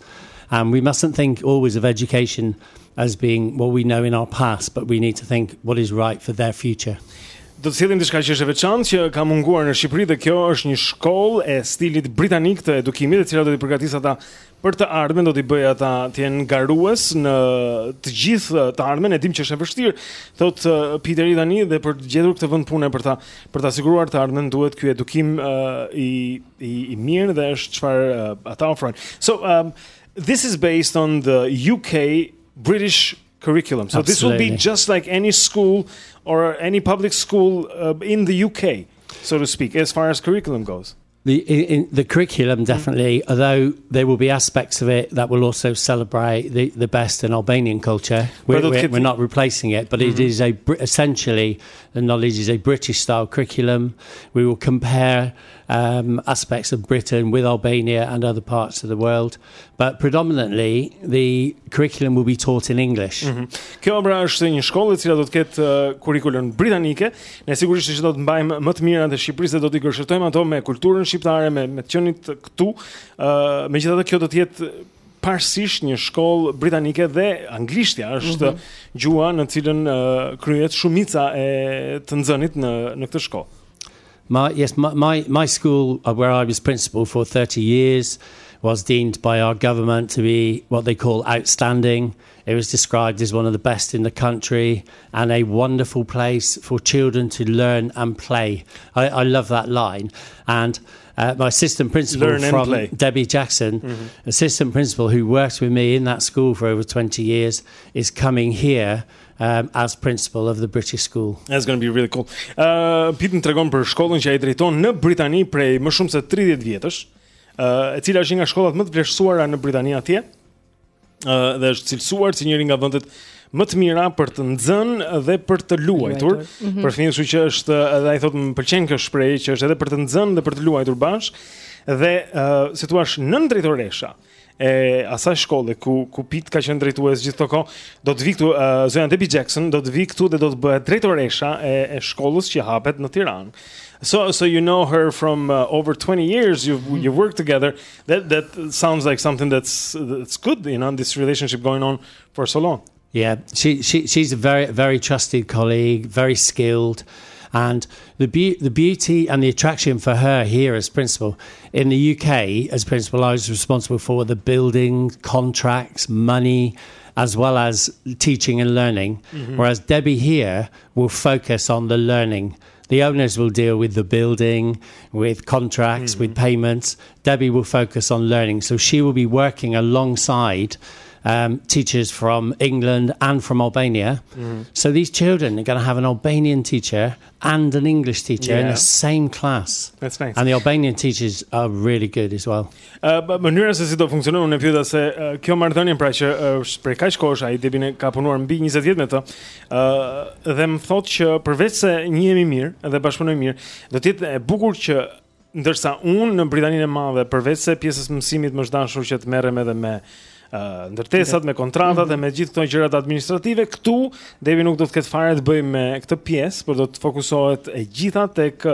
And we mustn't think always of education as being what we know in our past, but we need to think what is right for their future. Do të sjellim diçka që është e veçantë që ka munguar në Shqipëri dhe kjo është një shkollë e stilit britanik të edukimit, e cila do t'i përgatisë ata për të ardhmen, do t'i bëjë ata të jenë garues në të gjithë të ardhmen, e dim që është e vështirë, thotë uh, Peteri tani dhe për të gjetur këtë vend pune për ta për ta siguruar të ardhmen duhet ky edukim uh, i, i i mirë dhe është çfarë uh, ata ofrojnë. So, um, this is based on the UK British curriculum. So Absolutely. this will be just like any school or any public school uh, in the UK, so to speak, as far as curriculum goes. The, in, the curriculum definitely, mm. although there will be aspects of it that will also celebrate the, the best in Albanian culture. We're, we're, we're not replacing it, but mm -hmm. it mm-hmm. is a essentially the knowledge is a British style curriculum. We will compare um, aspects of Britain with Albania and other parts of the world, but predominantly the curriculum will be taught in English. Mm -hmm. Kjo pra është një shkollë e cila do të ketë uh, kurrikulën britanike, ne sigurisht që do të mbajmë më të mirat e Shqipërisë dhe do t'i gërshëtojmë ato me kulturën shqiptare, me me të qenit këtu. Ë, uh, megjithatë kjo do të jetë parësisht një shkollë britanike dhe anglishtja është mm -hmm. gjuha në cilën uh, kryhet shumica e të nxënit në në këtë shkollë. My yes my my my school uh, where I was principal for 30 years was deemed by our government to be what they call outstanding. It was described as one of the best in the country and a wonderful place for children to learn and play. I I love that line and uh, my assistant principal Learn from Debbie Jackson, mm -hmm. assistant principal who worked with me in that school for over 20 years, is coming here um, as principal of the British school. That's going to be really cool. Uh, Pete më tregon për shkollën që ai drejton në Britani prej më shumë se 30 vjetësh, uh, e cila është një nga shkollat më të vlerësuara në Britani atje. Uh, dhe është cilësuar si njëri nga vendet më të mira për të nxënë dhe për të luajtur. Mm -hmm. Për fëmijët, kështu që është edhe ai thotë më pëlqen kjo shprehje që është edhe për të nxënë dhe për të luajtur bashkë. Dhe uh, si thua, nën drejtoresha, e asaj shkolle ku ku Pit ka qenë drejtues gjithë këtë kohë, do të vi këtu uh, zonja Debbie Jackson, do të vi këtu dhe do të bëhet drejtoresha e, e shkollës që hapet në Tiranë. So so you know her from uh, over 20 years you mm-hmm. you worked together that that sounds like something that's that's good you know this relationship going on for so long. Yeah, she, she she's a very very trusted colleague, very skilled, and the be- the beauty and the attraction for her here as principal in the UK as principal, I was responsible for the building contracts, money, as well as teaching and learning. Mm-hmm. Whereas Debbie here will focus on the learning. The owners will deal with the building, with contracts, mm-hmm. with payments. Debbie will focus on learning. So she will be working alongside um, teachers from England and from Albania. Mm. So these children are going to have an Albanian teacher and an English teacher yeah. in the same class. That's nice. And the Albanian teachers are really good as well. Ë mënyra se si do funksionojë unë e pyeta se uh, kjo marrëdhënie pra që është uh, prej kaq kohësh ai Debbien e ka punuar mbi 20 vjet me të. Ë uh, dhe më thotë që përveç se njihemi mirë dhe bashkëpunojmë mirë, do të jetë e bukur që ndërsa unë në Britaninë e Madhe përveç se pjesës së mësimit më është dashur që të merrem edhe me uh, ndërtesat me kontratat dhe me gjithë këto gjërat administrative këtu Debbie nuk do të ketë fare të bëjë me këtë pjesë por do të fokusohet e gjitha tek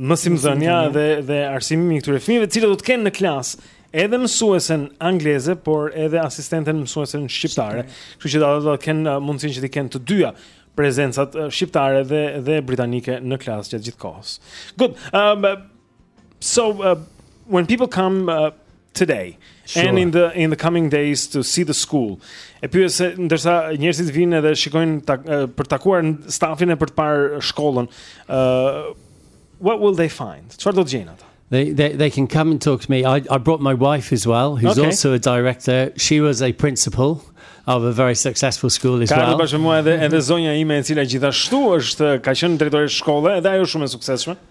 mësimdhënia dhe dhe arsimimi i këtyre fëmijëve, të cilët do të kenë në klasë edhe mësuesen angleze, por edhe asistenten mësuesen shqiptare. Kështu që ata do të kenë uh, mundësinë që t'i kenë të dyja prezencat uh, shqiptare dhe dhe britanike në klasë gjatë gjithë kohës. Good. Um, so uh, when people come uh, today sure. and in the in the coming days to see the school. E pyes se ndërsa njerëzit vinë dhe shikojnë ta, për të takuar stafin e për të parë shkollën, ë uh, what will they find? Çfarë do të gjejnë ata? They, they they can come and talk to me. I I brought my wife as well, who's okay. also a director. She was a principal of a very successful school as well. Ka bashkë mua edhe edhe zonja ime e cila gjithashtu është ka qenë drejtore shkolle, edhe ajo shumë e suksesshme.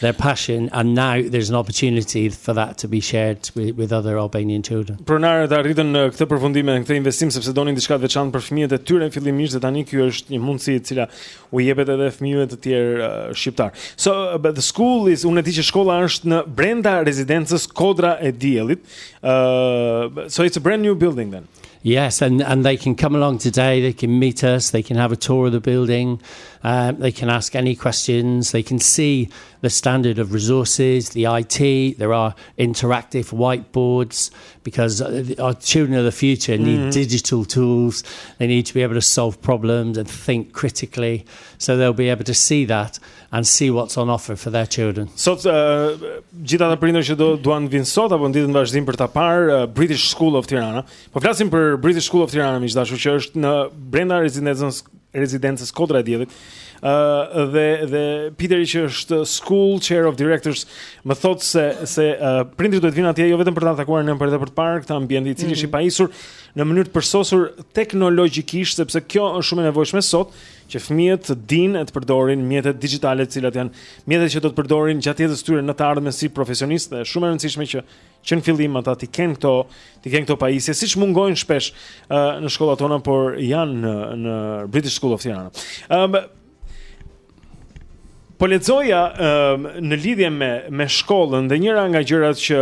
their passion and now there's an opportunity for that to be shared with, with other Albanian children. Pronarët arritën në këtë përfundim me këtë investim sepse donin diçka të veçantë për fëmijët e tyre fillimisht dhe tani ky është një mundësi e cila u jepet edhe fëmijëve të tjerë uh, shqiptar. So uh, but the school is unë di që shkolla është në brenda rezidencës Kodra e Diellit. Uh, so it's a brand new building then. Yes, and, and they can come along today. They can meet us. They can have a tour of the building. Um, they can ask any questions. They can see the standard of resources the it there are interactive whiteboards because uh, our children of the future need mm-hmm. digital tools they need to be able to solve problems and think critically so they'll be able to see that and see what's on offer for their children. So gjithë ata prindër që do duan të vijnë sot apo në ditët në vazhdim për ta parë British School of Tirana. Po flasim për British School of Tirana, miq të dashur, që është në brenda rezidencës rezidencës Kodra e Diellit. Ë uh, dhe dhe Peteri që është School Chair of Directors më thotë se se uh, prindërit duhet të vinë atje jo vetëm për ta takuar, po për të për të parë këtë ambient i cili është mm -hmm. i mhm. pajisur në mënyrë të përsosur teknologjikisht sepse kjo është shumë e nevojshme sot që fëmijët të dinë e të përdorin mjetet digjitale, të cilat janë mjetet që do të përdorin gjatë jetës së tyre në të ardhmen si profesionistë, është shumë e rëndësishme që që në fillim ata t'i kenë këto, t'i kenë këto pajisje, që mungojnë shpesh uh, në shkollat tona, por janë në në British School of Tirana. Ëm um, Po lexoja um, në lidhje me me shkollën dhe njëra nga gjërat që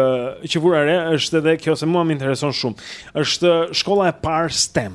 që vura re është edhe kjo se mua më intereson shumë. Është shkolla e parë STEM.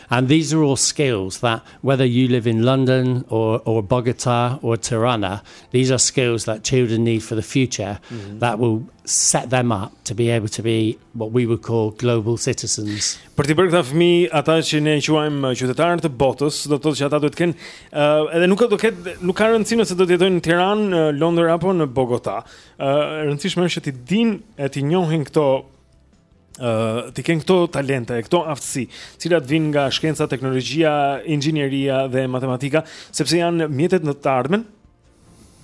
And these are all skills that whether you live in London or or Bogota or Tirana, these are skills that children need for the future mm -hmm. that will set them up to be able to be what we would call global citizens. Për të bërë këta fëmijë, ata që ne quajmë uh, qytetarë të botës, do të thotë që ata duhet të kenë uh, edhe nuk do të ketë nuk ka rëndësi nëse do të jetojnë në Tiranë, në Londër apo në Bogota. Ë uh, e rëndësishme është që t'i dinë e t'i njohin këto Uh, t'i kenë këto talente, këto aftësi, të cilat vijnë nga shkenca, teknologjia, inxhinieria dhe matematika, sepse janë mjetet në të ardhmen.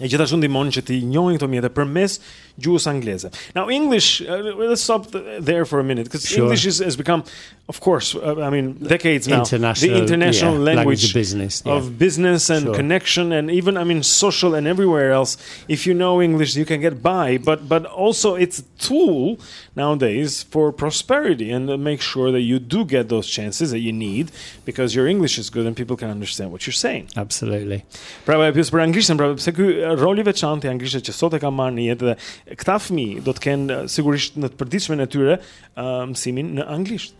E gjithashtu ndihmon që t'i njohin këto mjete përmes gjuhës angleze. Now English, uh, let's stop there for a minute because sure. English is has become of course, uh, I mean decades now international, the international yeah, language, language business, yeah. of business and sure. connection and even I mean social and everywhere else. If you know English, you can get by, but but also it's a tool nowadays for prosperity and make sure that you do get those chances that you need because your English is good and people can understand what you're saying. Absolutely. Pra e pyes për anglishten, pra pse ky rol i veçantë i anglishtes që sot e ka marrë në jetë dhe këta fëmijë do të kenë sigurisht në të përditshmën e tyre uh, mësimin në anglisht.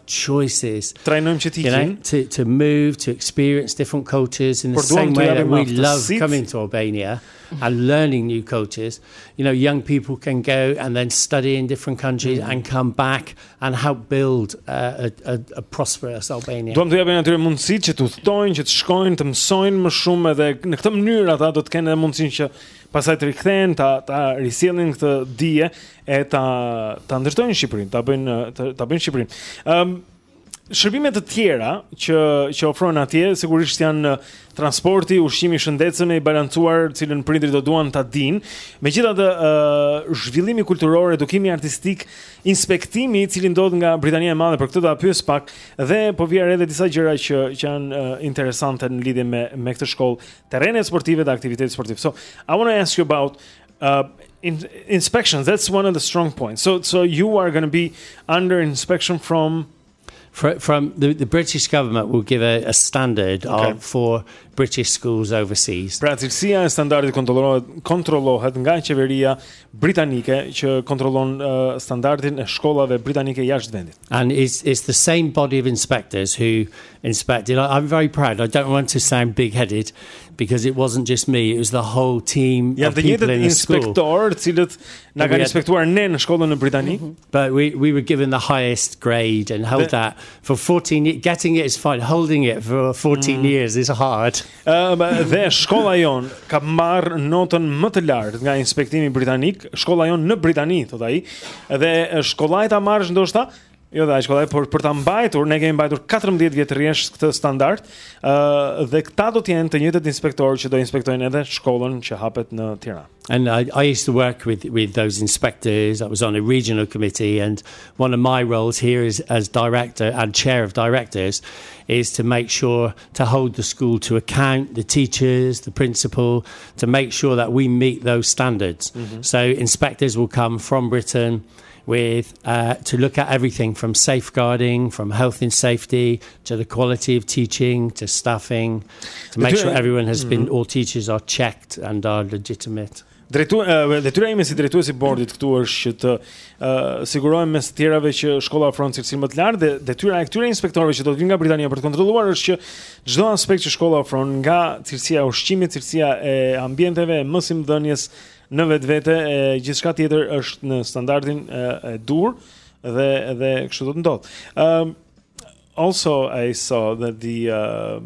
choices. You know, to to move to experience different cultures in the same way that we love coming to Albania and learning new cultures. You know, young people can go and then study in different countries mm. and come back and help build uh, a, a, a prosperous Albania. Duam t'u japim atyre mundësitë që të udhëtojnë, që të shkojnë, të mësojnë më shumë edhe në këtë mënyrë ata do të kenë edhe mundësinë që pastaj të rikthehen, ta ta risjellin këtë dije. e ta ta ndërtojnë Shqipërinë, ta bëjnë ta bëjnë Shqipërinë. Ëm um, shërbime të tjera që që ofrojnë atje sigurisht janë transporti, ushqimi i shëndetshëm e i balancuar, të cilën prindërit do duan ta dinë. Megjithatë, ë uh, zhvillimi kulturor, edukimi artistik, inspektimi i cili ndodh nga Britania e Madhe për këtë do ta pyes pak dhe po vjen edhe disa gjëra që që janë uh, interesante në lidhje me me këtë shkollë, terrene sportive dhe aktivitete sportive. So, I want to ask you about uh, in, inspection that's one of the strong points so so you are going to be under inspection from from, from the, the British government will give a, a standard okay. of, for British schools overseas. Pra cilësia e standardit kontrollohet kontrollohet nga qeveria britanike që kontrollon uh, standardin e shkollave britanike jashtë vendit. And it's it's the same body of inspectors who inspected. it. I'm very proud. I don't want to sound big-headed because it wasn't just me it was the whole team yeah, of people in the school Ja, the cilët na kanë inspektuar ne në shkollën në Britani mm -hmm. but we we were given the highest grade and held that for 14 getting it is fine holding it for 14 mm years is hard Um, dhe shkolla jonë ka marrë notën më të lartë nga inspektimi britanik, shkolla jonë në Britani, thotë ai. Dhe shkolla e ta marrësh ndoshta, jo dhe aq kollaj, por për ta mbajtur, ne kemi mbajtur 14 vjet rresht këtë standard, ë uh, dhe këta do të jenë të njëjtët inspektorë që do inspektojnë edhe shkollën që hapet në Tiranë. And I, I used to work with, with those inspectors. I was on a regional committee, and one of my roles here is as director and chair of directors is to make sure to hold the school to account, the teachers, the principal, to make sure that we meet those standards. Mm -hmm. So inspectors will come from Britain with uh, to look at everything from safeguarding, from health and safety, to the quality of teaching, to staffing, to make sure everyone has been, mhm. all teachers are checked and are legitimate. Drejtu, detyra ime si drejtues i bordit këtu është që të uh, sigurohem mes të tjerave që shkolla ofron cilësinë më të lartë dhe detyra e këtyre inspektorëve që do të vinë nga Britania për të kontrolluar është që çdo aspekt që shkolla ofron nga cilësia e ushqimit, cilësia e ambienteve, e mësimdhënies në vetvete e gjithçka tjetër është në standardin e, e duhur dhe dhe kështu do të ndodhë. Um also I saw that the uh,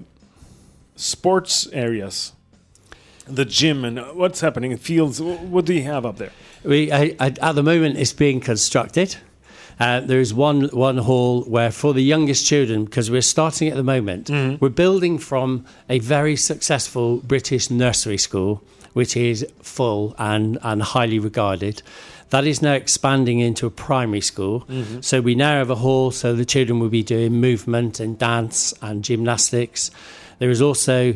sports areas the gym and what's happening in fields what do you have up there? We I, I, at the moment it's being constructed. Uh, there is one one hall where for the youngest children, because we're starting at the moment, mm -hmm. we're building from a very successful British nursery school which is full and, and highly regarded. That is now expanding into a primary school. Mm-hmm. So we now have a hall, so the children will be doing movement and dance and gymnastics. There is also,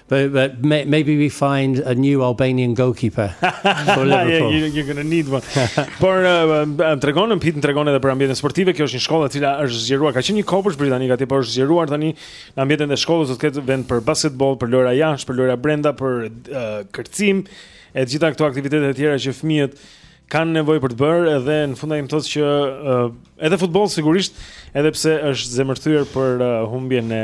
But, but may, maybe we find a new Albanian goalkeeper for Liverpool. yeah, you're going to need one. Por uh, uh, tregon Piti tregon edhe për ambientet sportive, kjo është një shkollë e cila është zgjeruar, ka qenë një kopsht britanik aty, por është zgjeruar tani në ambientin e shkollës do të ketë vend për basketbol, për lojra jashtë, për lojra brenda, për uh, kërcim e gjitha këto aktivitete të tjera që fëmijët kanë nevojë për të bërë edhe në fund ai më thotë që uh, edhe futboll sigurisht, edhe pse është zemërthyer për uh, humbjen e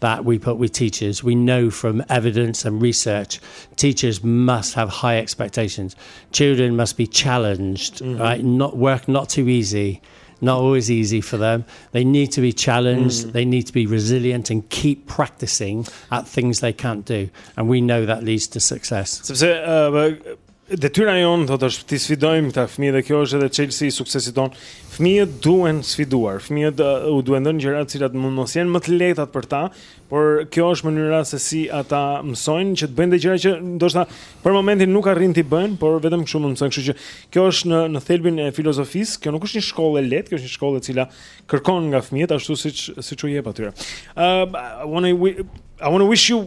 that we put with teachers. We know from evidence and research, teachers must have high expectations. Children must be challenged, mm-hmm. right? Not work, not too easy. Not always easy for them. They need to be challenged. mm They need to be resilient and keep practicing at things they can't do. And we know that leads to success. So, so uh, Detyra jonë thotë është t'i sfidojmë këta fëmijë dhe kjo është edhe çelësi i suksesit tonë. Fëmijët duhen sfiduar. Fëmijët uh, u duhen dhënë gjëra të cilat mund mos jenë më të lehta për ta, por kjo është mënyra se si ata mësojnë që të bëjnë dhe gjëra që ndoshta për momentin nuk arrijnë t'i bëjnë, por vetëm kështu mund të mësojnë. Kështu që kjo është në në thelbin e filozofisë, kjo nuk është një shkollë e lehtë, kjo është një shkollë e cila kërkon nga fëmijët ashtu siç siç u jep atyre. Uh, I want to I want to wish you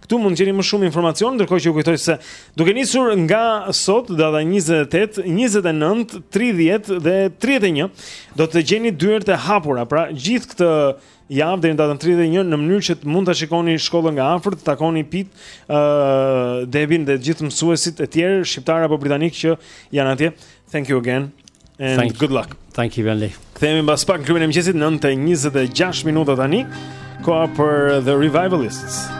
Këtu mund të gjeni më shumë informacion, ndërkohë që ju kujtoj se duke nisur nga sot data 28, 29, 30 dhe 31 do të gjeni dyert e hapura. Pra, gjithë këtë javë deri në datën 31 në mënyrë që të mund ta shikoni shkollën nga afër, të takoni Pit, ë uh, Debin dhe gjithë mësuesit e tjerë shqiptarë apo britanikë që janë atje. Thank you again and Thank good luck. Thank you Vanley. Kthehemi mbas pak në klubin e mëngjesit 9:26 minuta tani. Koha për The Revivalists.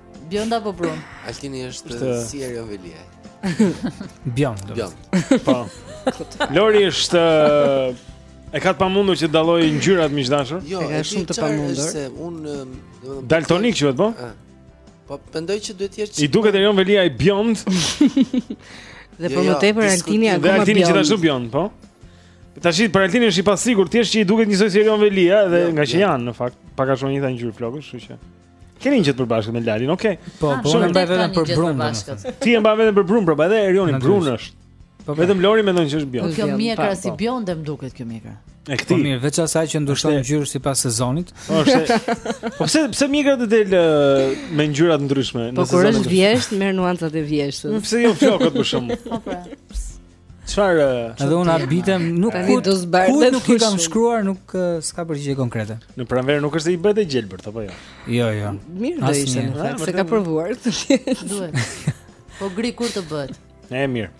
Bjond apo Brun? Altini është Shtë... si Erion Veliaj. Bjond. Bjond. Po. Lori është e ka të pamundur që të dallojë ngjyrat miq të dashur? Jo, e ka shumë të pamundur. Se un daltonik quhet po? Po mendoj që duhet të jetë I duket Erion Veliaj Bjond. Dhe jo, për jo, më tepër Altini akoma Bjond. Dhe Altini gjithashtu Bjond, po? Tashi për Altini është i pasigurt, thjesht që i duket njësoj si Erion Veliaj dhe jo, ngaqë jo. janë në fakt, pak a shumë e njëjta ngjyrë flokësh, kështu që. Keni një gjë të përbashkët me Lalin, okay. Po, ah, po, unë e mbaj veten për brun. Ti e mban veten për brun, pra, po edhe Erioni brun është. Po, po. vetëm Lori mendon që është Bjond. Po, kjo mjekra pra, si bjonde më duket kjo mjekra. E këtij. Po mirë, veç asaj që ndryshon ngjyrë sipas sezonit. Është. Po pse pse mjekra të del me ngjyra të ndryshme në sezon? Po kur është vjeshtë, merr nuancat e vjeshtës. Pse jo flokët për shembull? Po pra. Çfarë? Edhe unë habitem, nuk ku do zbardh. Ku nuk i kam shkruar, nuk s'ka përgjigje konkrete. Në pranverë nuk është se i bëhet e gjelbërt apo jo? Jo, jo. Mirë do ishte në fakt, s'e ka provuar këtë. Duhet. Po gri kur të bëhet? Ne e mirë.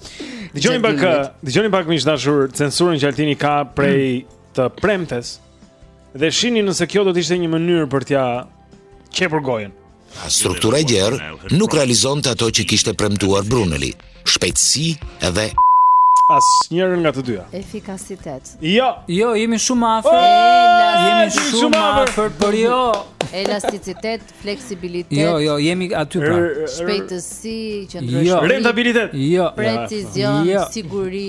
Dëgjoni pak, dëgjoni pak miq të dashur, censurën që Altini ka prej të premtes. Dhe shihni nëse kjo do të ishte një mënyrë për t'ja qepur gojën. Struktura e gjerë nuk realizonte ato që kishte premtuar Brunelli, shpejtësi edhe asnjërën nga të dyja. Efikasitet. Jo, jo, jemi shumë afër. Jemi shumë afër, por jo. Elasticitet, fleksibilitet. Jo, jo, jemi aty pra. Shpejtësi, qëndrueshmëri. Jo, rentabilitet. Jo, precizion, jo. siguri.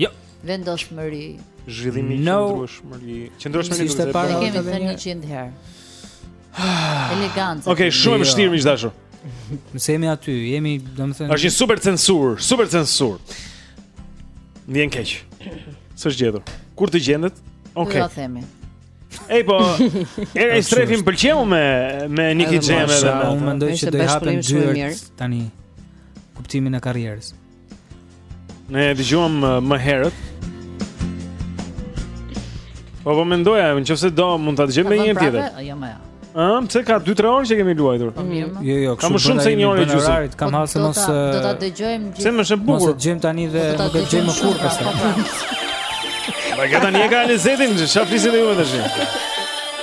Jo. Vendosmëri. Zhvillim i no. qëndrueshmëri. Qëndrueshmëri është e para. Ne kemi thënë 100 herë. Elegancë. Okej, shumë e jo. vështirë miq të dashur. Nëse jemi aty, jemi, domethënë Është një super censurë, super censurë. Më vjen keq. S'është gjetur. Kur të gjendet? Okej. Okay. Do themi. Ej po, Era Istrefin pëlqeu me me Nicky Jam edhe. Unë mendoj se do i hapim dyert tani në kuptimin e karrierës. Ne e dëgjuam uh, më herët. Po po mendoja, nëse do mund ta dëgjojmë dhe një herë tjetër. Jo, më. Ëm, pse ka 2-3 orë që kemi luajtur? Po, jo, jo, kështu. Ka më shumë se një orë e gjysmë. Kam po, hasë mos do ta uh, dëgjojmë gjithë. Pse më është bukur? Mos e dëgjojmë tani dhe s'do ta dëgjojmë më kurrë pastaj. Po, po. Ma gata një ka një zetin, që shafë fisin dhe ju me të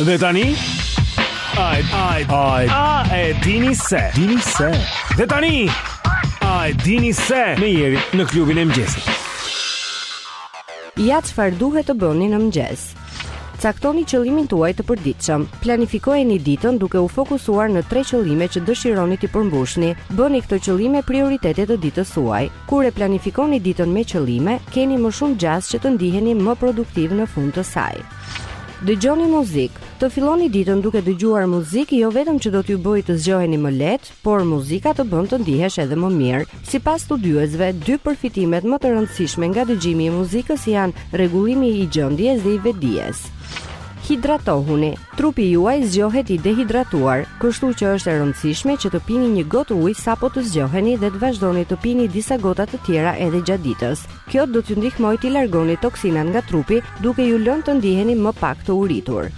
Dhe tani Ai ai ai a e dini se dini se Dhe tani A e dini se me Jerin në klubin e mëngjesit Ja çfarë duhet të bëni në mëngjes Caktoni qëllimin tuaj të përditshëm. Planifikojeni ditën duke u fokusuar në tre qëllime që dëshironi t'i përmbushni. Bëjini këto qëllime prioritete të ditës suaj. Kur e planifikoni ditën me qëllime, keni më shumë gjasa që të ndiheni më produktiv në fund të saj. Dëgjoni muzikë. Të filloni ditën duke dëgjuar muzikë jo vetëm që do t'ju bëjë të zgjoheni më lehtë, por muzika të bën të ndihesh edhe më mirë. Sipas studiuesve, dy përfitimet më të rëndësishme nga dëgjimi i muzikës janë rregullimi i gjendjes dhe i vetëdijes. Hidratohuni. Trupi juaj zgjohet i dehidratuar, kështu që është e rëndësishme që të pini një gotë ujë sapo të zgjoheni dhe të vazhdoni të pini disa gota të tjera edhe gjatë ditës. Kjo do t'ju ndihmojë t'i largoni toksinat nga trupi, duke ju lënë të ndiheni më pak të uritur.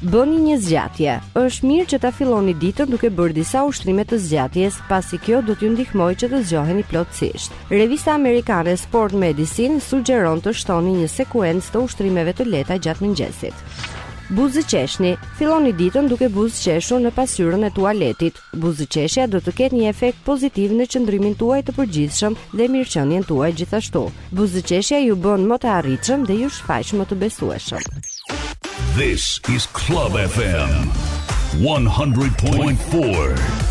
Bëni një zgjatje. Është mirë që ta filloni ditën duke bërë disa ushtrime të zgjatjes, pasi kjo do t'ju ndihmojë që të zgjoheni plotësisht. Revista amerikane Sport Medicine sugjeron të shtoni një sekuencë të ushtrimeve të lehta gjatë mëngjesit. Buzëqeshni. Filloni ditën duke buzëqeshur në pasqyrën e tualetit. Buzëqeshja do të ketë një efekt pozitiv në qëndrimin tuaj të përgjithshëm dhe mirëqenien tuaj gjithashtu. Buzëqeshja ju bën më të arritshëm dhe ju shfaq më të besueshëm. This is Club FM 100.4.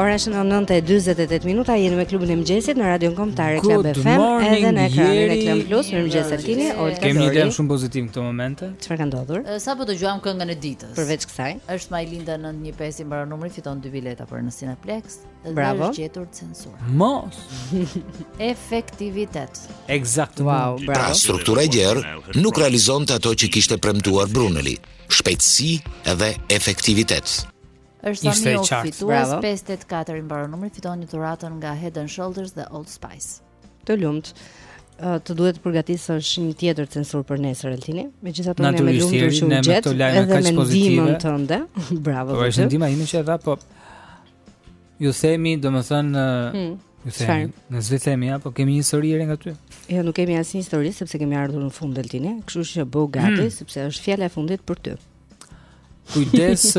Ora është në 9:48 minuta, jemi me klubin e mëngjesit në Radion Kombëtare Club FM, edhe në ekranin e Klan Plus, në mëngjes Altini, Olta. Kemi një ditë shumë pozitive në këtë moment. Çfarë ka ndodhur? Sapo dëgjuam këngën e ditës. Cineplex. Përveç kësaj, është Majlinda 915 i mbaron numri, fiton dy bileta për në Cineplex dhe Bravo. është gjetur censura. Mos. Efektivitet. Eksakt. Wow, bravo. Pra, struktura e gjerë nuk realizonte ato që kishte premtuar Bruneli, shpejtësi dhe efektivitet. Është Sami jo fitues 584 i mbaron numri, fiton një dhuratë nga Head and Shoulders dhe Old Spice. Të lumtë. Të duhet të përgatisësh një tjetër censurë për nesër Altini. Megjithatë unë jam e lumtur që u gjet edhe me ndihmën tënde. Bravo. Po është ndihma ime që e dha, po ju themi, domethënë, hmm. ju themi, në zë themi apo kemi një histori nga ty? Jo, nuk kemi asnjë histori sepse kemi ardhur në fund Altini, kështu që bëhu gati hmm. sepse është fjala e fundit për ty. Kujdes,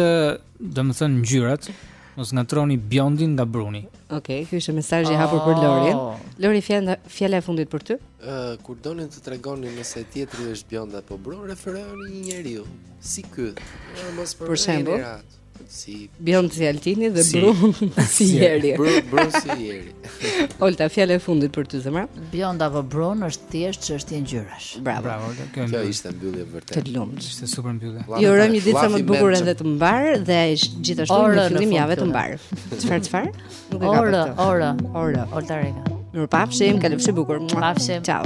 domethënë ngjyrat, mos ngatërroni bjondin nga bruni. Okej, okay, kjo ishe mesaj i hapur për Lorin. Oh. Lori, fjala e fundit për ty? Uh, kur doni të tregoni nëse tjetri është bjond apo brun, referoni një njeriu, si ky. Uh, mos për për shembull. Si Bjond si Altini dhe si. Brun si Jeri. Brun brun si Jeri. Olta fjala e fundit për ty zemra. Bjond apo Brun është thjesht çështje ngjyrash. Bravo. Bravo Olta. Kjo, Kjo ishte mbyllje vërtet. Të lumtë. Ishte super mbyllje. Ju uroj një ditë sa më të bukur edhe të mbarë dhe gjithashtu një fillim jave të mbarë. Çfarë çfarë? Nuk e kap. Ora, ora, ora. Olta Reka. Mirupafshim, kalofshi bukur. Pafshim. Ciao.